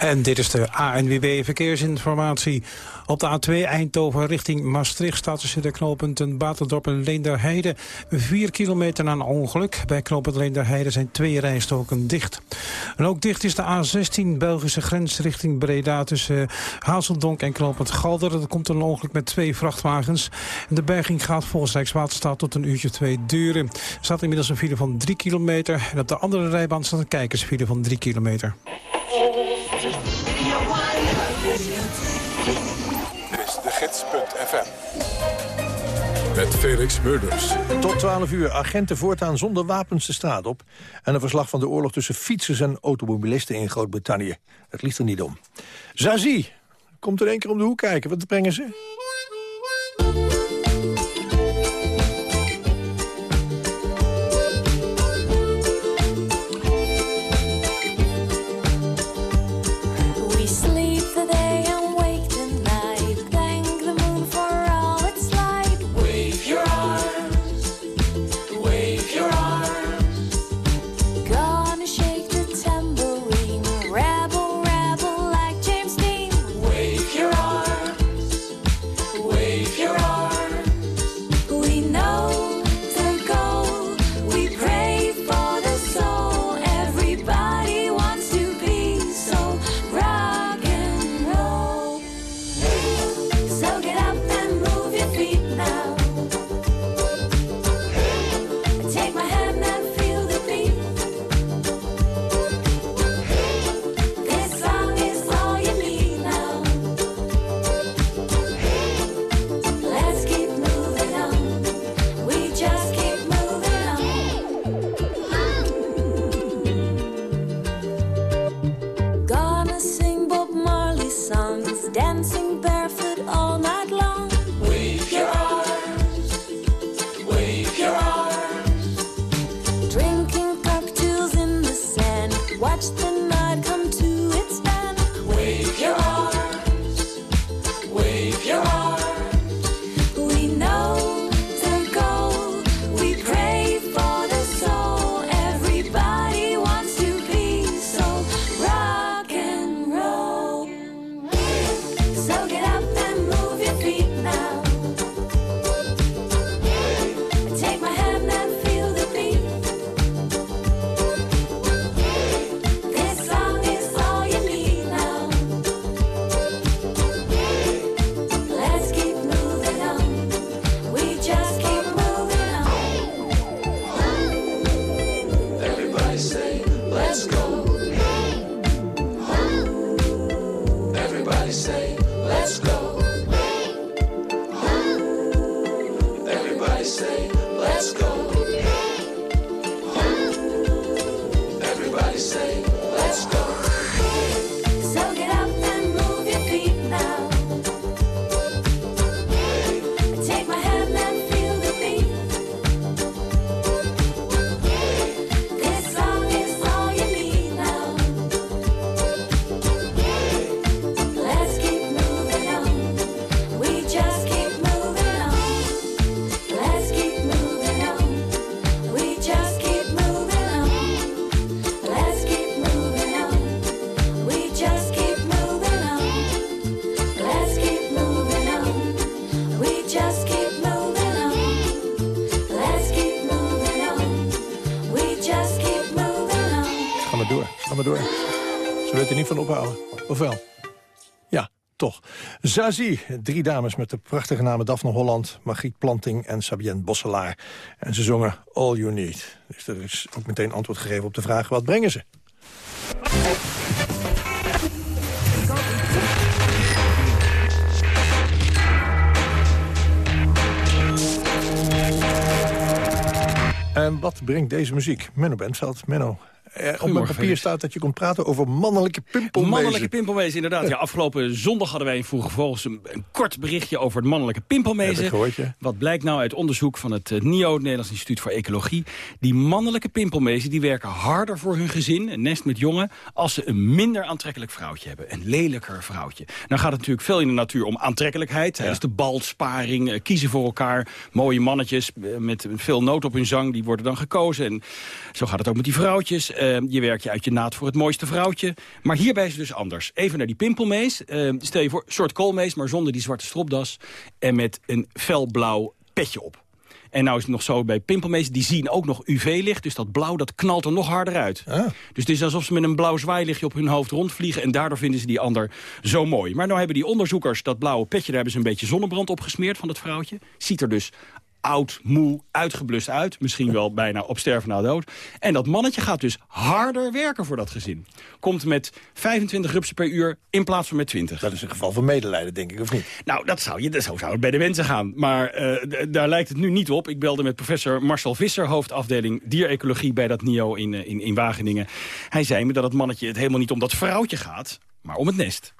En dit is de ANWB Verkeersinformatie. Op de A2 Eindhoven richting Maastricht staat tussen de knooppunten Baterdorp en Leenderheide 4 kilometer een ongeluk. Bij knooppunt Leenderheide zijn twee rijstoken dicht. En ook dicht is de A16 Belgische grens richting Breda tussen Hazeldonk en knooppunt Galder. Er komt een ongeluk met twee vrachtwagens. En de berging gaat volgens Rijkswaterstaat tot een uurtje twee duren. Er staat inmiddels een file van 3 kilometer. En op de andere rijbaan staat een kijkersfile van 3 kilometer. gids.fm. Met Felix Murders. Tot 12 uur. Agenten voortaan zonder wapens de straat op. En een verslag van de oorlog tussen fietsers en automobilisten in Groot-Brittannië. Het ligt er niet om. Zazie komt er één keer om de hoek kijken. Wat brengen ze? Weten er niet van ophouden. Of wel? Ja, toch. Zazie, drie dames met de prachtige namen Daphne Holland... Margriet Planting en Sabienne Bosselaar. En ze zongen All You Need. Dus er is ook meteen antwoord gegeven op de vraag... wat brengen ze? En wat brengt deze muziek? Menno Bentveld, Menno. Eh, op mijn papier staat dat je komt praten over mannelijke pimpelmezen. Mannelijke pimpelmezen, inderdaad. Ja, afgelopen zondag hadden wij in Vroege Vogels een, een kort berichtje over het mannelijke pimpelmezen. gehoord, ja. Wat blijkt nou uit onderzoek van het eh, NIO, het Nederlands Instituut voor Ecologie. Die mannelijke pimpelmezen die werken harder voor hun gezin, een nest met jongen, als ze een minder aantrekkelijk vrouwtje hebben. Een lelijker vrouwtje. Nou gaat het natuurlijk veel in de natuur om aantrekkelijkheid. Tijdens de balsparing, eh, kiezen voor elkaar. Mooie mannetjes met veel nood op hun zang, die worden dan gekozen. En zo gaat het ook met die vrouwtjes. Eh, je werkt je uit je naad voor het mooiste vrouwtje. Maar hierbij is het dus anders. Even naar die pimpelmees. Eh, stel je voor, soort koolmees, maar zonder die zwarte stropdas. En met een felblauw petje op. En nou is het nog zo bij pimpelmees, die zien ook nog UV-licht. Dus dat blauw, dat knalt er nog harder uit. Dus het is alsof ze met een blauw zwaailichtje op hun hoofd rondvliegen... en daardoor vinden ze die ander zo mooi. Maar nou hebben die onderzoekers dat blauwe petje... daar hebben ze een beetje zonnebrand op gesmeerd van dat vrouwtje. Ziet er dus oud, moe, uitgeblust uit. Misschien wel bijna op sterven na dood. En dat mannetje gaat dus harder werken voor dat gezin. Komt met 25 rupsen per uur in plaats van met 20. Dat is een geval van medelijden, denk ik, of niet? Nou, dat zou je, dat zo zou het bij de mensen gaan. Maar eh, daar lijkt het nu niet op. Ik belde met professor Marcel Visser, hoofdafdeling dierecologie bij dat NIO in, eh, in, in Wageningen. Hij zei me dat het mannetje het helemaal niet om dat vrouwtje gaat, maar om het nest.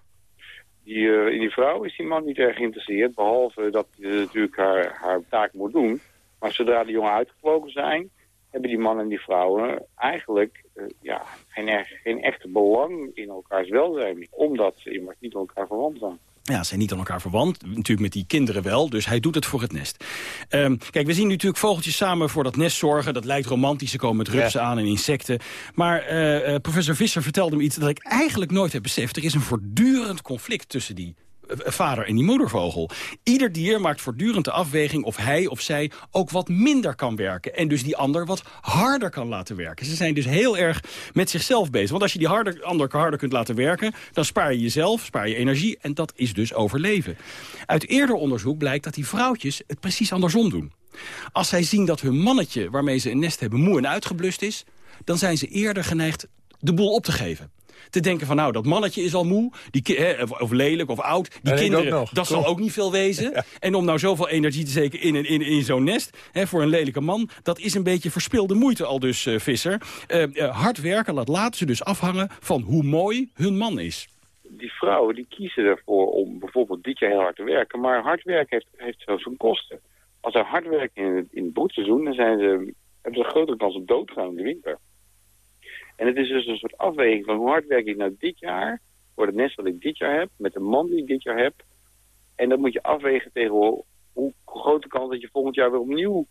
Eh, in die vrouw is die man niet erg geïnteresseerd. Behalve dat hij natuurlijk haar, haar taak moet doen. Maar zodra die jongen uitgevlogen zijn... hebben die man en die vrouwen eigenlijk eh, ja, geen, geen belang in elkaars welzijn. Omdat ze immers niet elkaar verwant zijn. Ja, ze zijn niet aan elkaar verwant. Natuurlijk met die kinderen wel, dus hij doet het voor het nest. Ehm, kijk, we zien nu natuurlijk vogeltjes samen voor dat nest zorgen. Dat lijkt romantisch, ze komen met rupsen aan en insecten. Maar eh, eh, professor Visser vertelde me iets dat ik eigenlijk nooit heb beseft. Er is een voortdurend conflict tussen die vader en die moedervogel. Ieder dier maakt voortdurend de afweging of hij of zij ook wat minder kan werken. En dus die ander wat harder kan laten werken. Ze zijn dus heel erg met zichzelf bezig. Want als je die harder, ander harder kunt laten werken... dan spaar je jezelf, spaar je energie en dat is dus overleven. Uit eerder onderzoek blijkt dat die vrouwtjes het precies andersom doen. Als zij zien dat hun mannetje waarmee ze een nest hebben moe en uitgeblust is... dan zijn ze eerder geneigd de boel op te geven te denken van nou, dat mannetje is al moe, die, of, of lelijk of oud. Die kinderen, dat zal ook niet veel wezen. En om nou zoveel energie te steken in, in, in, in zo'n nest, hè, voor een lelijke man... dat is een beetje verspilde moeite al dus, eh, Visser. Eh, eh, hard werken, laat laten ze dus afhangen van hoe mooi hun man is. Die vrouwen die kiezen ervoor om bijvoorbeeld dit jaar heel hard te werken. Maar hard werken heeft, heeft zo zijn kosten. Als ze hard werken in het, in het broedseizoen... dan zijn ze, hebben ze een grotere kans op doodgaan in de winter. En het is dus een soort afweging van hoe hard werk ik nou dit jaar... voor het nest wat ik dit jaar heb, met de man die ik dit jaar heb. En dat moet je afwegen tegen hoe, de kans dat je volgend jaar weer opnieuw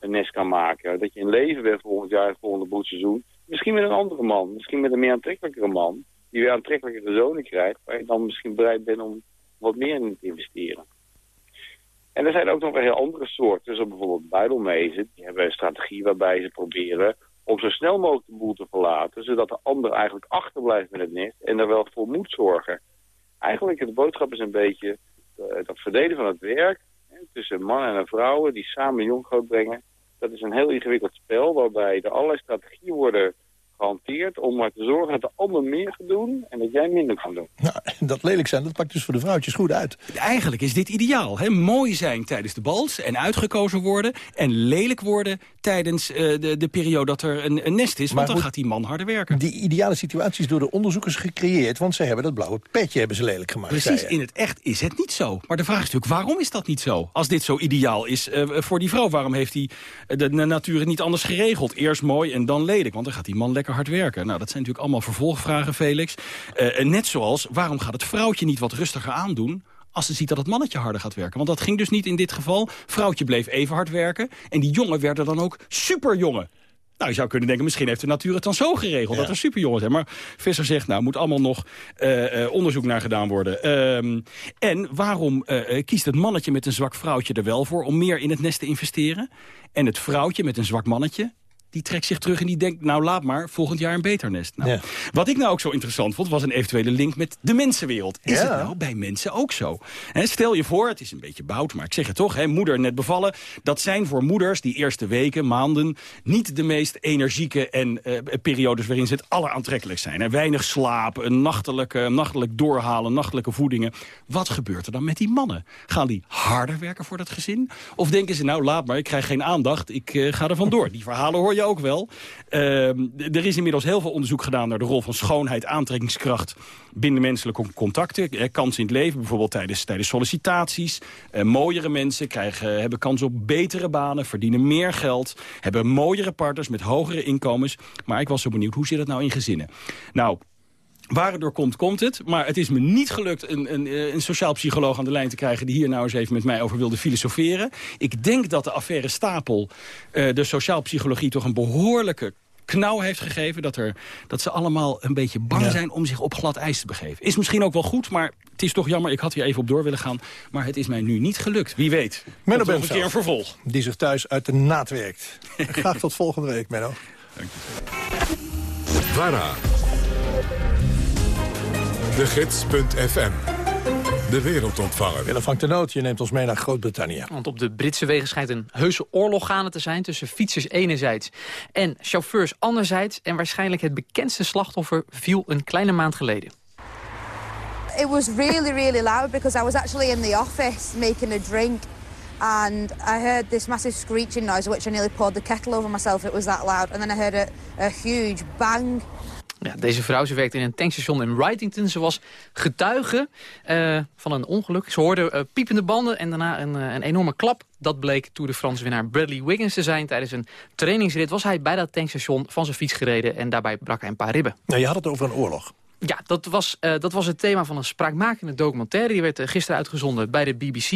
een nest kan maken. Dat je in leven bent volgend jaar, het volgende broedseizoen. Misschien met een andere man, misschien met een meer aantrekkelijkere man... die weer aantrekkelijkere zonen krijgt... waar je dan misschien bereid bent om wat meer in te investeren. En er zijn ook nog wel heel andere soorten, zoals bijvoorbeeld buidelmezen. Die hebben een strategie waarbij ze proberen om zo snel mogelijk de boel te verlaten, zodat de ander eigenlijk achterblijft met het nest en er wel voor moet zorgen. Eigenlijk, de boodschap is een beetje eh, dat verdelen van het werk hè, tussen mannen en vrouwen die samen jong groot brengen. Dat is een heel ingewikkeld spel waarbij er allerlei strategieën worden gehanteerd om maar te zorgen dat de ander meer gaat doen en dat jij minder kan doen. Nou, dat lelijk zijn, dat pakt dus voor de vrouwtjes goed uit. Eigenlijk is dit ideaal. Hè? Mooi zijn tijdens de bals en uitgekozen worden... en lelijk worden tijdens eh, de, de periode dat er een, een nest is. Maar want dan goed, gaat die man harder werken. Die ideale situatie is door de onderzoekers gecreëerd... want ze hebben dat blauwe petje hebben ze lelijk gemaakt. Precies, in het echt is het niet zo. Maar de vraag is natuurlijk, waarom is dat niet zo? Als dit zo ideaal is eh, voor die vrouw, waarom heeft die, eh, de, de natuur het niet anders geregeld? Eerst mooi en dan lelijk, want dan gaat die man lekker hard werken. Nou, dat zijn natuurlijk allemaal vervolgvragen, Felix. En net zoals, waarom gaat het vrouwtje niet wat rustiger aandoen als ze ziet dat het mannetje harder gaat werken. Want dat ging dus niet in dit geval. Vrouwtje bleef even hard werken. En die jongen werden dan ook superjongen. Nou, je zou kunnen denken, misschien heeft de natuur het dan zo geregeld... dat er superjongens zijn. Maar Visser zegt, nou, moet allemaal nog eh, eh, onderzoek naar gedaan worden. Ehm, en waarom kiest het mannetje met een zwak vrouwtje er wel voor... om meer in het nest te investeren? En het vrouwtje met een zwak mannetje die trekt zich terug en die denkt, nou laat maar, volgend jaar een beter nest. Nou, Wat ik nou ook zo interessant vond, was een eventuele link met de mensenwereld. Is Ja. het nou bij mensen ook zo? Stel je voor, het is een beetje bout, maar ik zeg het toch, moeder net bevallen. Dat zijn voor moeders die eerste weken, maanden, niet de meest energieke en eh, periodes waarin ze het alleraantrekkelijkst zijn. Weinig slaap, een nachtelijke, nachtelijk doorhalen, nachtelijke voedingen. Wat gebeurt er dan met die mannen? Gaan die harder werken voor dat gezin? Of denken ze, nou laat maar, ik krijg geen aandacht, ik eh, ga er vandoor. Die verhalen hoor je ook wel. Ehm, er is inmiddels heel veel onderzoek gedaan naar de rol van schoonheid, aantrekkingskracht binnen menselijke contacten. Eh, kans in het leven, bijvoorbeeld tijdens, tijdens sollicitaties. Eh, mooiere mensen krijgen, hebben kans op betere banen, verdienen meer geld, hebben mooiere partners met hogere inkomens. Maar ik was zo benieuwd, hoe zit het nou in gezinnen? Nou, Waar het door komt, komt het. Maar het is me niet gelukt een, een, eh, een sociaal psycholoog aan de lijn te krijgen... die hier nou eens even met mij over wilde filosoferen. Ik denk dat de affaire Stapel eh, de sociaal psychologie toch een behoorlijke knauw heeft gegeven. Dat, er, dat ze allemaal een beetje bang Ja. zijn om zich op glad ijs te begeven. Is misschien ook wel goed, maar het is toch jammer. Ik had hier even op door willen gaan. Maar het is mij nu niet gelukt. Wie weet. Menno een keer een vervolg. Die zich thuis uit de naad werkt. Graag tot volgende week, Menno. VARA. De Gids.fm. De wereldontvanger. Willem Frank de Noot, je neemt ons mee naar Groot-Brittannië. Want op de Britse wegen schijnt een heuse oorlog gaande te zijn... tussen fietsers enerzijds en chauffeurs anderzijds. En waarschijnlijk het bekendste slachtoffer viel een kleine maand geleden. It was really, really loud because I was actually in the office making a drink. And I heard this massive screeching noise, which I nearly poured the kettle over myself. It was that loud. And then I heard a, a huge bang. Ja, deze vrouw ze werkte in een tankstation in Wrightington. Ze was getuige eh, van een ongeluk. Ze hoorde eh, piepende banden en daarna een, eh, een enorme klap. Dat bleek Tour de France winnaar Bradley Wiggins te zijn. Tijdens een trainingsrit was hij bij dat tankstation van zijn fiets gereden... en daarbij brak hij een paar ribben. Nou, je had het over een oorlog. Ja, dat was, dat was het thema van een spraakmakende documentaire. Die werd gisteren uitgezonden bij de BBC.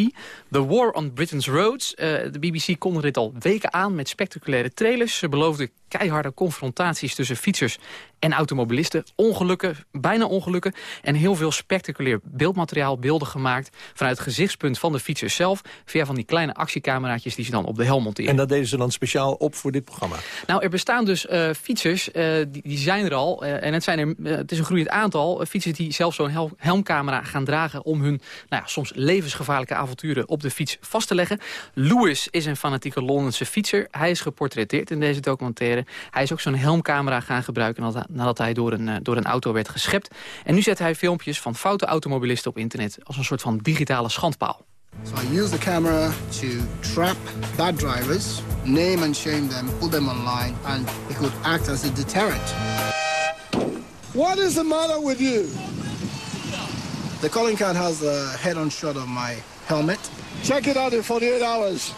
The War on Britain's Roads. De BBC kondigde dit al weken aan met spectaculaire trailers. Ze beloofden keiharde confrontaties tussen fietsers en automobilisten. Ongelukken, bijna ongelukken. En heel veel spectaculair beeldmateriaal, beelden gemaakt... vanuit het gezichtspunt van de fietsers zelf... via van die kleine actiecameraatjes die ze dan op de helm monteren. En dat deden ze dan speciaal op voor dit programma. Nou, er bestaan dus eh, fietsers, eh, die, die zijn er al. eh, en het, zijn er, het is een groeiend aantal. fietsers die zelf zo'n hel- helmcamera gaan dragen... om hun nou ja, soms levensgevaarlijke avonturen op de fiets vast te leggen. Lewis is een fanatieke Londense fietser. Hij is geportretteerd in deze documentaire. Hij is ook zo'n helmcamera gaan gebruiken... nadat, nadat hij door een, eh, door een auto werd geschept. En nu zet hij filmpjes van foute automobilisten op internet... als een soort van digitale schandpaal. So I use the camera to trap bad drivers, name and shame them, put them online, and it could act as a deterrent. What is the matter with you? The calling card has the head-on shot of my helmet. Check it out in 48 hours.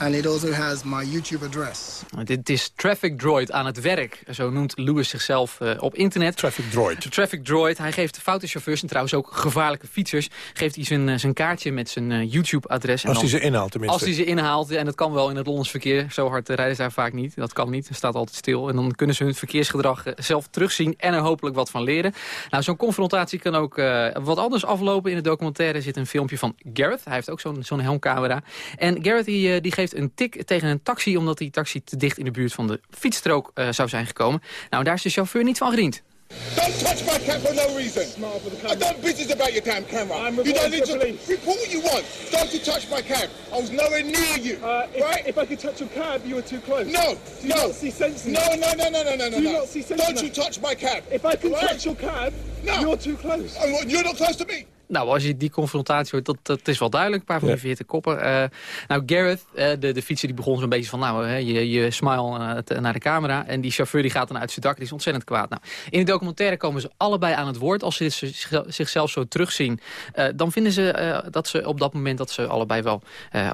And it also has my YouTube address. Dit is Traffic Droid aan het werk. Zo noemt Lewis zichzelf eh, op internet. Traffic Droid. Traffic Droid. Hij geeft foute chauffeurs en trouwens ook gevaarlijke fietsers... geeft hij zijn, eh, zijn kaartje met zijn eh, YouTube-adres. En Als hij ze inhaalt tenminste. Als hij ze inhaalt, en dat kan wel in het Londens verkeer. Zo hard rijden ze daar vaak niet. Dat kan niet. Er staat altijd stil. En dan kunnen ze hun verkeersgedrag zelf terugzien... en er hopelijk wat van leren. Nou, zo'n confrontatie kan ook eh, wat anders aflopen. In de documentaire zit een filmpje van Gareth. Hij heeft ook zo'n zo'n helmcamera. En Gareth die, die geeft een tik tegen een taxi... omdat die taxi te dicht in de buurt van de fietsstrook eh, zou zijn gekomen. Nou, daar is de chauffeur niet van geriend. Don't touch my cap for no reason. I don't business about your damn camera. you don't need to report what you want. Don't you touch my cab. I was nowhere near you. right? If I could touch your cab, you were too close. No, Do you no. not see sense in no, that? no, no, no, no, no, no. Do you no. not see sense in Don't you touch my cab. If I can Right? touch your cab, No. you're too close. What, You're not close to me. Nou, als je die confrontatie hoort, dat, dat is wel duidelijk. Een paar van die verhitte koppen. Eh, nou, Gareth, eh, de, de fietser, die begon zo'n beetje van... nou, hè, je, je smile eh, naar de camera. En die chauffeur die gaat dan uit zijn dak. Die is ontzettend kwaad. Nou, in de documentaire komen ze allebei aan het woord. Als ze zichzelf zo terugzien... dan vinden ze dat ze op dat moment... dat ze allebei wel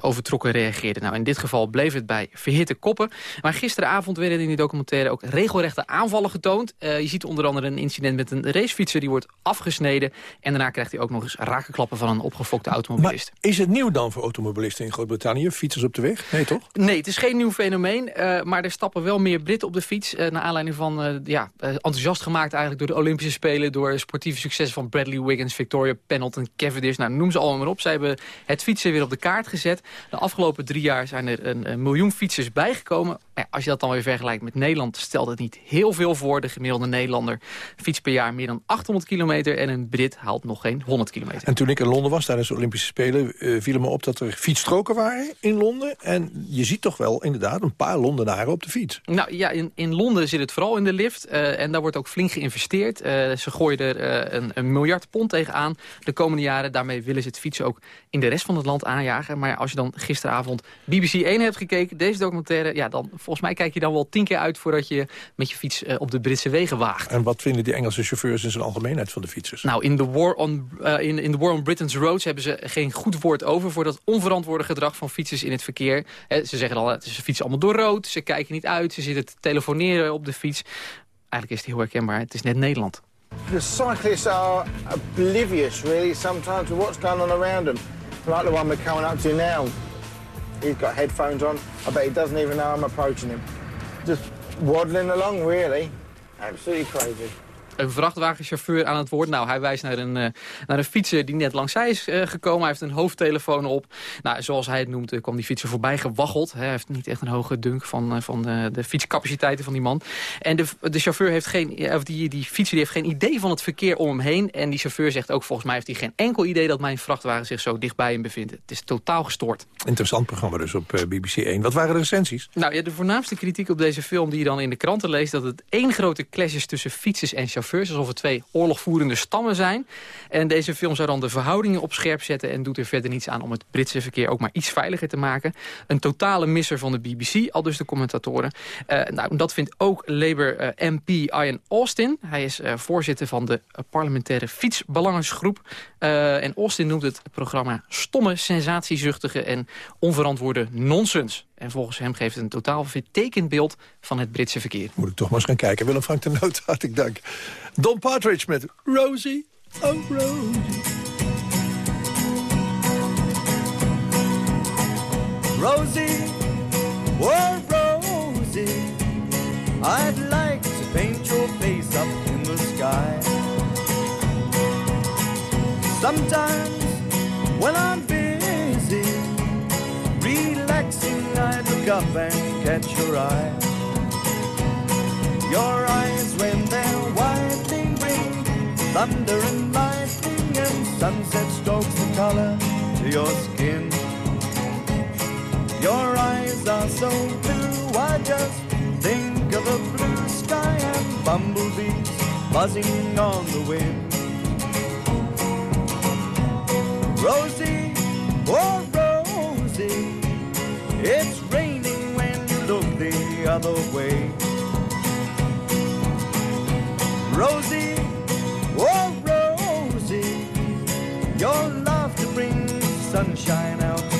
overtrokken reageerden. Nou, in dit geval bleef het bij verhitte koppen. Maar gisteravond werden in die documentaire... ook regelrechte aanvallen getoond. Je ziet onder andere een incident met een racefietser... die wordt afgesneden. En daarna krijgt hij ook nog eens rakenklappen van een opgefokte automobilist. Maar is het nieuw dan voor automobilisten in Groot-Brittannië? Fietsers op de weg? Nee, toch? Nee, het is geen nieuw fenomeen, eh, maar er stappen wel meer Britten op de fiets. eh, naar aanleiding van, eh, ja, enthousiast gemaakt eigenlijk door de Olympische Spelen... door sportieve successen van Bradley Wiggins, Victoria Pendleton, Cavendish. Nou, noem ze allemaal maar op. Ze hebben het fietsen weer op de kaart gezet. De afgelopen drie jaar zijn er een, een miljoen fietsers bijgekomen. Maar ja, als je dat dan weer vergelijkt met Nederland... stelt het niet heel veel voor. De gemiddelde Nederlander fietst per jaar meer dan 800 kilometer... en een Brit haalt nog geen 100 kilometer. En toen ik in Londen was tijdens de Olympische Spelen... eh, viel me op dat er fietsstroken waren in Londen. En je ziet toch wel inderdaad een paar Londenaren op de fiets. Nou ja, in, in Londen zit het vooral in de lift. eh, en daar wordt ook flink geïnvesteerd. Eh, ze gooien er een, een miljard pond tegenaan de komende jaren. Daarmee willen ze het fietsen ook in de rest van het land aanjagen. Maar als je dan gisteravond BBC 1 hebt gekeken, deze documentaire... ja, dan volgens mij kijk je dan wel tien keer uit voordat je met je fiets eh, op de Britse wegen waagt. En wat vinden die Engelse chauffeurs in zijn algemeenheid van de fietsers? Nou, in de War on, eh, in, in the War on Britain's Roads hebben ze geen goed woord over... voor dat onverantwoorde gedrag van fietsers in het verkeer. Eh, ze zeggen al, ze fietsen allemaal door rood, ze kijken niet uit... ze zitten te telefoneren op de fiets. Eigenlijk is het heel herkenbaar, het is net Nederland. The cyclists are oblivious, really, sometimes to what's going on around them. Like the one we're coming up to now. He's got headphones on. I bet he doesn't even know I'm approaching him. Just waddling along, really. Absolutely crazy. Een vrachtwagenchauffeur aan het woord. Nou, hij wijst naar een, eh, naar een fietser die net langs zij is eh, gekomen. Hij heeft een hoofdtelefoon op. Nou, zoals hij het noemt, eh, kwam die fietser voorbij gewaggeld. Hij heeft niet echt een hoge dunk van, van de, de fietscapaciteiten van die man. En de, de chauffeur heeft geen, of die, die fietser die heeft geen idee van het verkeer om hem heen. En die chauffeur zegt ook, volgens mij heeft hij geen enkel idee dat mijn vrachtwagen zich zo dichtbij hem bevindt. Het is totaal gestoord. Interessant programma dus op BBC 1. Wat waren de recensies? Nou ja, de voornaamste kritiek op deze film die je dan in de kranten leest... dat het één grote clash is tussen fietsers en chauffeurs... alsof het twee oorlogvoerende stammen zijn. En deze film zou dan de verhoudingen op scherp zetten... en doet er verder niets aan om het Britse verkeer ook maar iets veiliger te maken. Een totale misser van de BBC, al dus de commentatoren. Eh, nou, dat vindt ook Labour-MP Ian Austin. Hij is eh, voorzitter van de eh, parlementaire fietsbelangensgroep. Eh, en Austin noemt het programma stomme, sensatiezuchtige... en onverantwoorde nonsens. En volgens hem geeft het een totaal vertekend beeld van het Britse verkeer. Moet ik toch maar eens gaan kijken. Willem Frank de Noot, hartelijk dank. Don Partridge met Rosie, oh Rosie. Rosie, oh Rosie, I'd like to paint your face up in the sky. Sometimes when I'm up and catch your eye. Your eyes when they're widely green, thunder and lightning and sunset strokes the color to your skin. Your eyes are so blue, I just think of a blue sky and bumblebees buzzing on the wind. Rosie, oh Rosie, it's raining other way. Rosie, oh Rosie, your love to bring sunshine out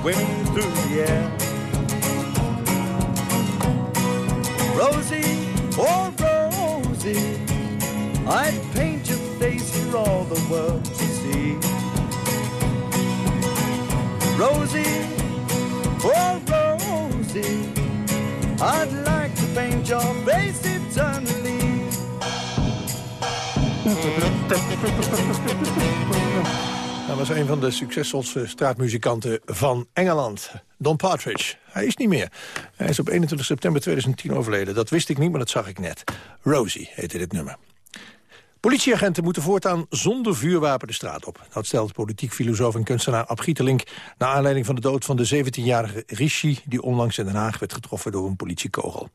swimming through the air. Rosie, oh Rosie, I'd paint your face for all the world to see. Rosie, oh Rosie, I'd like to paint your face eternally. Dat was een van de succesvolste straatmuzikanten van Engeland. Don Partridge. Hij is niet meer. Hij is op 21 september 2010 overleden. Dat wist ik niet, maar dat zag ik net. Rosie heette dit nummer. Politieagenten moeten voortaan zonder vuurwapen de straat op. Dat stelt politiek filosoof en kunstenaar Ab Gietelink... naar aanleiding van de dood van de 17-jarige Rishi... die onlangs in Den Haag werd getroffen door een politiekogel.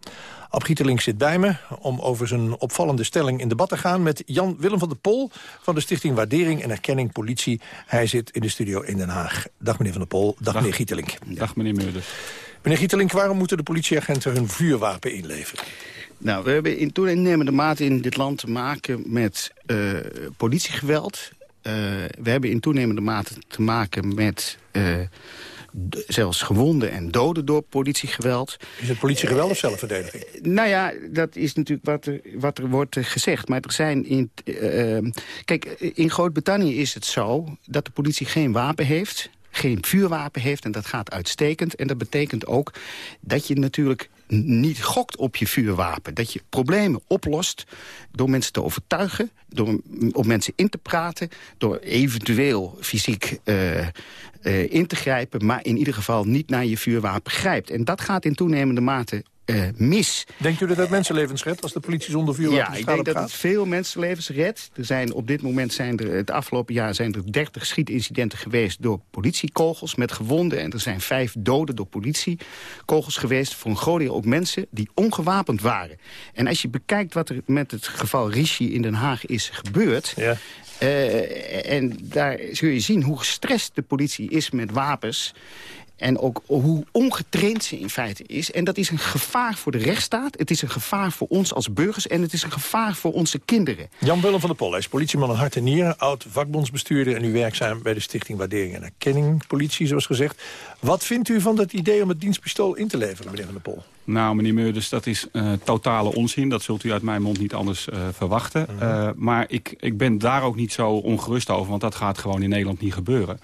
Ab Gietelink zit bij me om over zijn opvallende stelling in debat te gaan... met Jan-Willem van der Pol van de Stichting Waardering en Erkenning Politie. Hij zit in de studio in Den Haag. Dag meneer van der Pol, dag, meneer Gietelink. Dag meneer Meurders. Meneer Gietelink, waarom moeten de politieagenten hun vuurwapen inleveren? Nou, we hebben in toenemende mate in dit land te maken met eh, politiegeweld. Eh, we hebben in toenemende mate te maken met eh, zelfs gewonden en doden door politiegeweld. Is het politiegeweld of zelfverdediging? Nou ja, dat is natuurlijk wat er, wat er wordt gezegd. Maar er zijn in... eh, eh, kijk, in Groot-Brittannië is het zo dat de politie geen wapen heeft geen vuurwapen heeft en dat gaat uitstekend. En dat betekent ook dat je natuurlijk niet gokt op je vuurwapen. Dat je problemen oplost door mensen te overtuigen... door op mensen in te praten... door eventueel fysiek eh, eh, in te grijpen... maar in ieder geval niet naar je vuurwapen grijpt. En dat gaat in toenemende mate eh, mis. Denkt u dat het mensenlevens redt als de politie zonder vuurwapen Ja, de ik denk dat gaat? het veel mensenlevens redt. Er zijn op dit moment zijn er het afgelopen jaar zijn er 30 schietincidenten geweest door politiekogels met gewonden en er zijn vijf doden door politiekogels geweest. Voor een groot deel ook mensen die ongewapend waren. En als je bekijkt wat er met het geval Rishi in Den Haag is gebeurd. eh, en daar zul je zien hoe gestrest de politie is met wapens. En ook hoe ongetraind ze in feite is. En dat is een gevaar voor de rechtsstaat. Het is een gevaar voor ons als burgers. En het is een gevaar voor onze kinderen. Jan Willem van der Pol, hij is politieman in hart en nieren... oud vakbondsbestuurder en nu werkzaam bij de Stichting Waardering en Erkenning Politie, zoals gezegd. Wat vindt u van het idee om het dienstpistool in te leveren, meneer van der Pol? Nou, meneer Meurders, dat is eh, totale onzin. Dat zult u uit mijn mond niet anders eh, verwachten. Eh, maar ik, ik ben daar ook niet zo ongerust over, want dat gaat gewoon in Nederland niet gebeuren.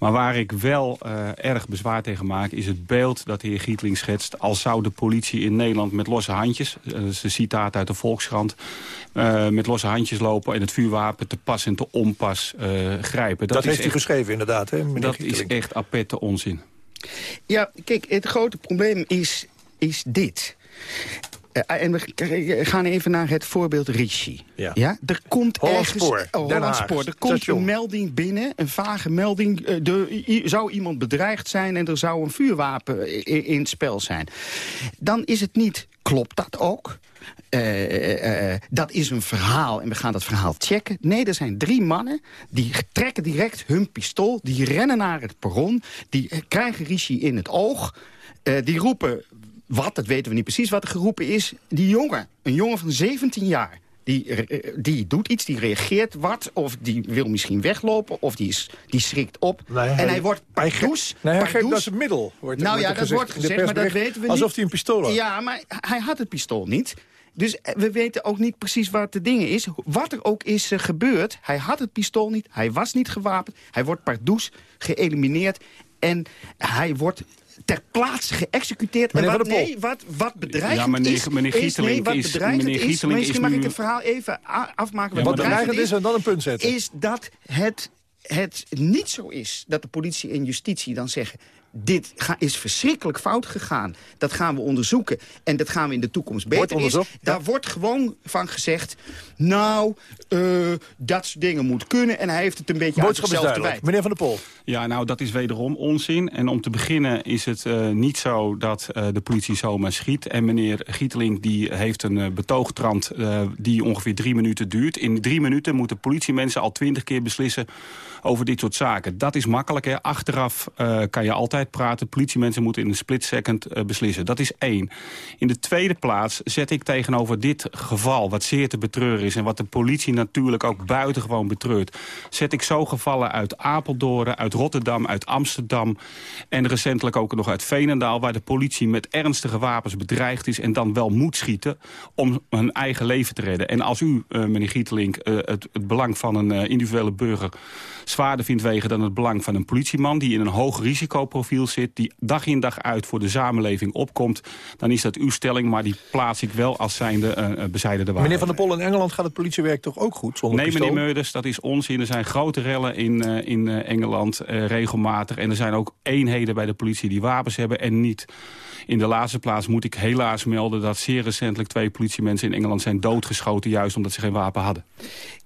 Maar waar ik wel eh, erg bezwaar tegen maak... is het beeld dat de heer Gietling schetst... als zou de politie in Nederland met losse handjes... eh, dat is een citaat uit de Volkskrant... eh, met losse handjes lopen en het vuurwapen te pas en te onpas eh, grijpen. Dat, heeft u echt- geschreven, inderdaad, hè, meneer Dat is echt apette onzin. Ja, kijk, het grote probleem is, is dit. Eh, en we k- gaan even naar het voorbeeld Rishi. Ja. er komt Hollandspoor, ergens... Oh, Den Hollandspoor. Haag, Er komt station. een melding binnen, een vage melding. eh, Er zou iemand bedreigd zijn en er zou een vuurwapen in het spel zijn. Dan is het niet, klopt dat ook? Eh, eh, eh, dat is een verhaal en we gaan dat verhaal checken. Nee, er zijn drie mannen die trekken direct hun pistool. Die rennen naar het perron. Die eh, krijgen Rishi in het oog. Eh, die roepen wat, dat weten we niet precies wat er geroepen is. Die jongen, een jongen van 17 jaar... Die, eh, die doet iets, die reageert wat, of die wil misschien weglopen... of die, is, die schrikt op. hij- en hij wordt pardoes. Nee, hij pardoes- dat middel, wordt- nou wordt ja, dat gezegd wordt gezegd, maar dat weten we niet. alsof hij een pistool had. Ja, maar hij had het pistool niet. Dus eh, we weten ook niet precies wat de dingen is. Wat er ook is eh, gebeurd, hij had het pistool niet. Hij was niet gewapend. Hij wordt pardoes geëlimineerd. En hij wordt ter plaatse geëxecuteerd. En wat, nee, wat, wat bedreigend Ja, meneer- is... meneer is, nee, wat is- bedreigend meneer is... Misschien is mag ik het verhaal even afmaken. Ja, Wat bedreigend is en dan een punt zetten. Is dat het, het niet zo is dat de politie en justitie dan zeggen... dit ga- is verschrikkelijk fout gegaan. Dat gaan we onderzoeken. En dat gaan we in de toekomst Wordt beter is. Daar wordt gewoon van gezegd... nou, eh, dat soort dingen moet kunnen. En hij heeft het een beetje uit Boodschap is zichzelf te duidelijk. wijten. Meneer Van der Pol. Ja, nou, dat is wederom onzin. En om te beginnen is het eh, niet zo dat eh, de politie zomaar schiet. En meneer Gieteling die heeft een betoogtrand eh, die ongeveer drie minuten duurt. In drie minuten moeten politiemensen al twintig keer beslissen... over dit soort zaken. Dat is makkelijk. Hè. Achteraf eh, kan je altijd praten. Politiemensen moeten in een split second eh, beslissen. Dat is één. In de tweede plaats zet ik tegenover dit geval... wat zeer te betreuren is en wat de politie natuurlijk ook buitengewoon betreurt... zet ik zo gevallen uit Apeldoorn, uit Rotterdam, uit Amsterdam... en recentelijk ook nog uit Veenendaal... waar de politie met ernstige wapens bedreigd is... en dan wel moet schieten om hun eigen leven te redden. En als u, eh, meneer Gietelink, eh, het, het belang van een individuele burger... zwaarder vindt wegen dan het belang van een politieman... die in een hoog risicoprofiel zit... die dag in dag uit voor de samenleving opkomt... dan is dat uw stelling, maar die plaats ik wel als zijnde uh, bezijde de waarheid. Meneer Van der Pol, in Engeland gaat het politiewerk toch ook goed zonder Nee, pistool? meneer Meurders, dat is onzin. Er zijn grote rellen in, eh, in eh, Engeland eh, regelmatig. En er zijn ook eenheden bij de politie die wapens hebben en niet. In de laatste plaats moet ik helaas melden dat zeer recentelijk twee politiemensen in Engeland zijn doodgeschoten... juist omdat ze geen wapen hadden.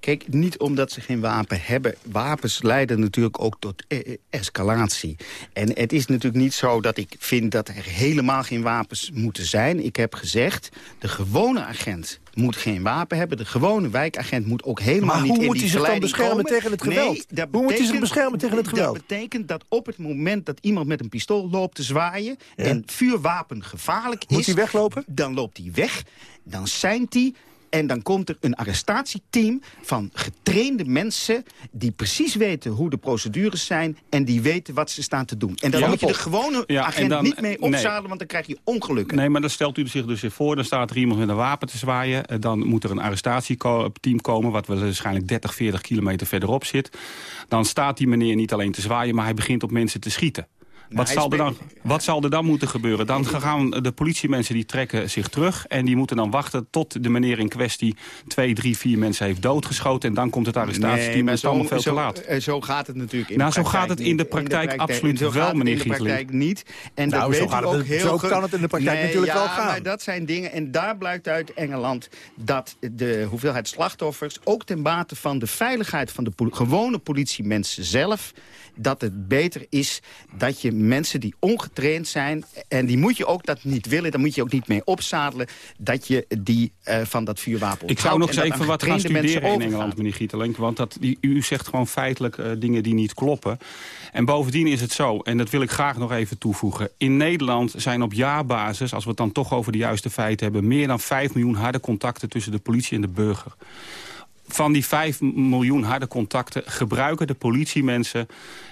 Kijk, niet omdat ze geen wapen hebben. Wapens leiden natuurlijk ook tot eh, eh, escalatie. En het is natuurlijk niet zo dat ik vind dat er helemaal geen wapens moeten zijn. Ik heb gezegd, de gewone agent moet geen wapen hebben. De gewone wijkagent moet ook helemaal Maar niet hoe in moet die hij zich dan beschermen komen. tegen het Nee, geweld? dat Hoe moet hij zich beschermen tegen het geweld? Dat betekent dat op het moment dat iemand met een pistool loopt te zwaaien... Ja. en vuurwapen gevaarlijk Moet is... hij weglopen? Dan loopt hij weg, dan zijn hij... En dan komt er een arrestatieteam van getrainde mensen... die precies weten hoe de procedures zijn... en die weten wat ze staan te doen. En dan Ja, moet je de gewone Ja, en agent dan- niet mee nee. opzadelen... want dan krijg je ongelukken. Nee, maar dan stelt u zich dus voor. Dan staat er iemand met een wapen te zwaaien. Eh, Dan moet er een arrestatieteam komen... wat waarschijnlijk 30, 40 kilometer verderop zit. Dan staat die meneer niet alleen te zwaaien... maar hij begint op mensen te schieten. Wat hij zal, er dan, wat zal er dan moeten gebeuren? Dan gaan de politiemensen die trekken zich terug... en die moeten dan wachten tot de meneer in kwestie... twee, drie, vier mensen heeft doodgeschoten... en dan komt het arrestatieteam Nee, en is allemaal veel zo, te laat. eh, Zo gaat het natuurlijk in Nou, de zo praktijk gaat het in de praktijk absoluut zo wel, gaat het meneer in de praktijk niet. En Nou, dat zo weet gaat u het- ook heel zo kan het in de praktijk Nee, natuurlijk ja, wel gaan. maar dat zijn dingen. En daar blijkt uit Engeland dat de hoeveelheid slachtoffers... ook ten bate van de veiligheid van de gewone politiemensen zelf... dat het beter is dat je mensen die ongetraind zijn... en die moet je ook dat niet willen, daar moet je ook niet mee opzadelen... dat je die eh, van dat vuurwapen Ik zou nog en eens even wat gaan studeren in. Engeland, meneer Gietelink. Want dat, die, u zegt gewoon feitelijk eh, dingen die niet kloppen. En bovendien is het zo, en dat wil ik graag nog even toevoegen... in Nederland zijn op jaarbasis, als we het dan toch over de juiste feiten hebben... meer dan 5 miljoen harde contacten tussen de politie en de burger. Van die 5 miljoen harde contacten gebruiken de politiemensen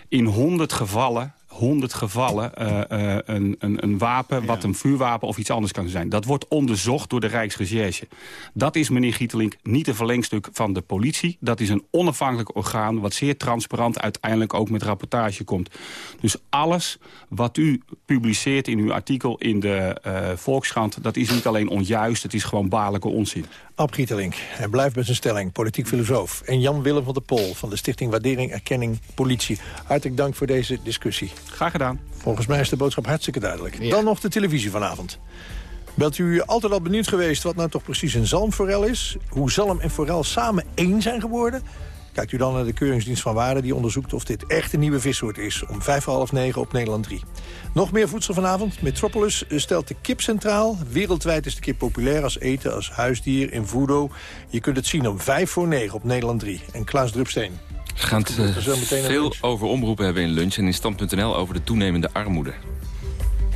in 100 gevallen 100 gevallen eh, eh, een, een, een wapen, wat een vuurwapen of iets anders kan zijn. Dat wordt onderzocht door de Rijksrecherche. Dat is, meneer Gietelink, niet een verlengstuk van de politie. Dat is een onafhankelijk orgaan wat zeer transparant uiteindelijk ook met rapportage komt. Dus alles wat u publiceert in uw artikel in de eh, Volkskrant... dat is niet alleen onjuist, het is gewoon baarlijke onzin. Ab Gietelink, hij blijft met zijn stelling, politiek filosoof. En Jan-Willem van der Pol van de Stichting Waardering Erkenning Politie. Hartelijk dank voor deze discussie. Graag gedaan. Volgens mij is de boodschap hartstikke duidelijk. Dan nog de televisie vanavond. Bent u altijd al benieuwd geweest wat nou toch precies een zalmforel is? Hoe zalm en forel samen één zijn geworden? Kijkt u dan naar de Keuringsdienst van Waarde die onderzoekt of dit echt een nieuwe vissoort is. Om vijf voor half negen op Nederland 3. Nog meer voedsel vanavond. Metropolis stelt de kip centraal. Wereldwijd is de kip populair als eten, als huisdier in voodoo. Je kunt het zien om vijf voor negen op Nederland 3. En Klaas Drupsteen. We gaan het eh, veel over omroepen hebben in lunch en in stand.nl over de toenemende armoede.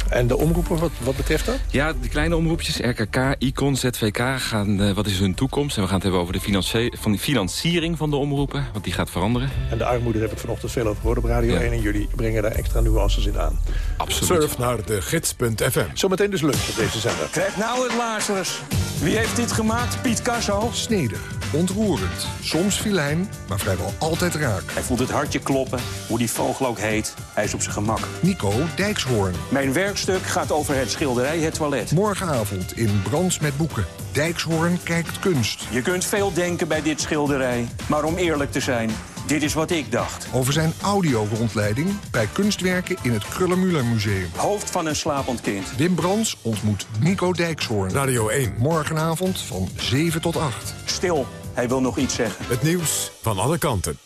En de omroepen, wat, wat betreft dat? Ja, de kleine omroepjes, RKK, Icon, ZVK, gaan, eh, wat is hun toekomst? En we gaan het hebben over de financie- van de financiering van de omroepen, want die gaat veranderen. En de armoede heb ik vanochtend veel over gehoord op Radio Ja. 1. En jullie brengen daar extra nuances in aan. Absoluut. Surf naar de gids.fm. Zometeen dus lunch op deze zender. Krijg nou het Lazarus. Wie heeft dit gemaakt? Piet Casso? Snedig, ontroerend, soms filijn, maar vrijwel altijd raak. Hij voelt het hartje kloppen, hoe die vogel ook heet. Hij is op zijn gemak. Nico Dijkshoorn. Mijn werkstuk gaat over het schilderij Het Toilet. Morgenavond in Brands met Boeken. Dijkshoorn kijkt kunst. Je kunt veel denken bij dit schilderij. Maar om eerlijk te zijn, dit is wat ik dacht. Over zijn audio-rondleiding bij kunstwerken in het Krullenmuller Museum. Hoofd van een slapend kind. Wim Brands ontmoet Nico Dijkshoorn. Radio 1. Morgenavond van 7 tot 8. Stil, hij wil nog iets zeggen. Het nieuws van alle kanten.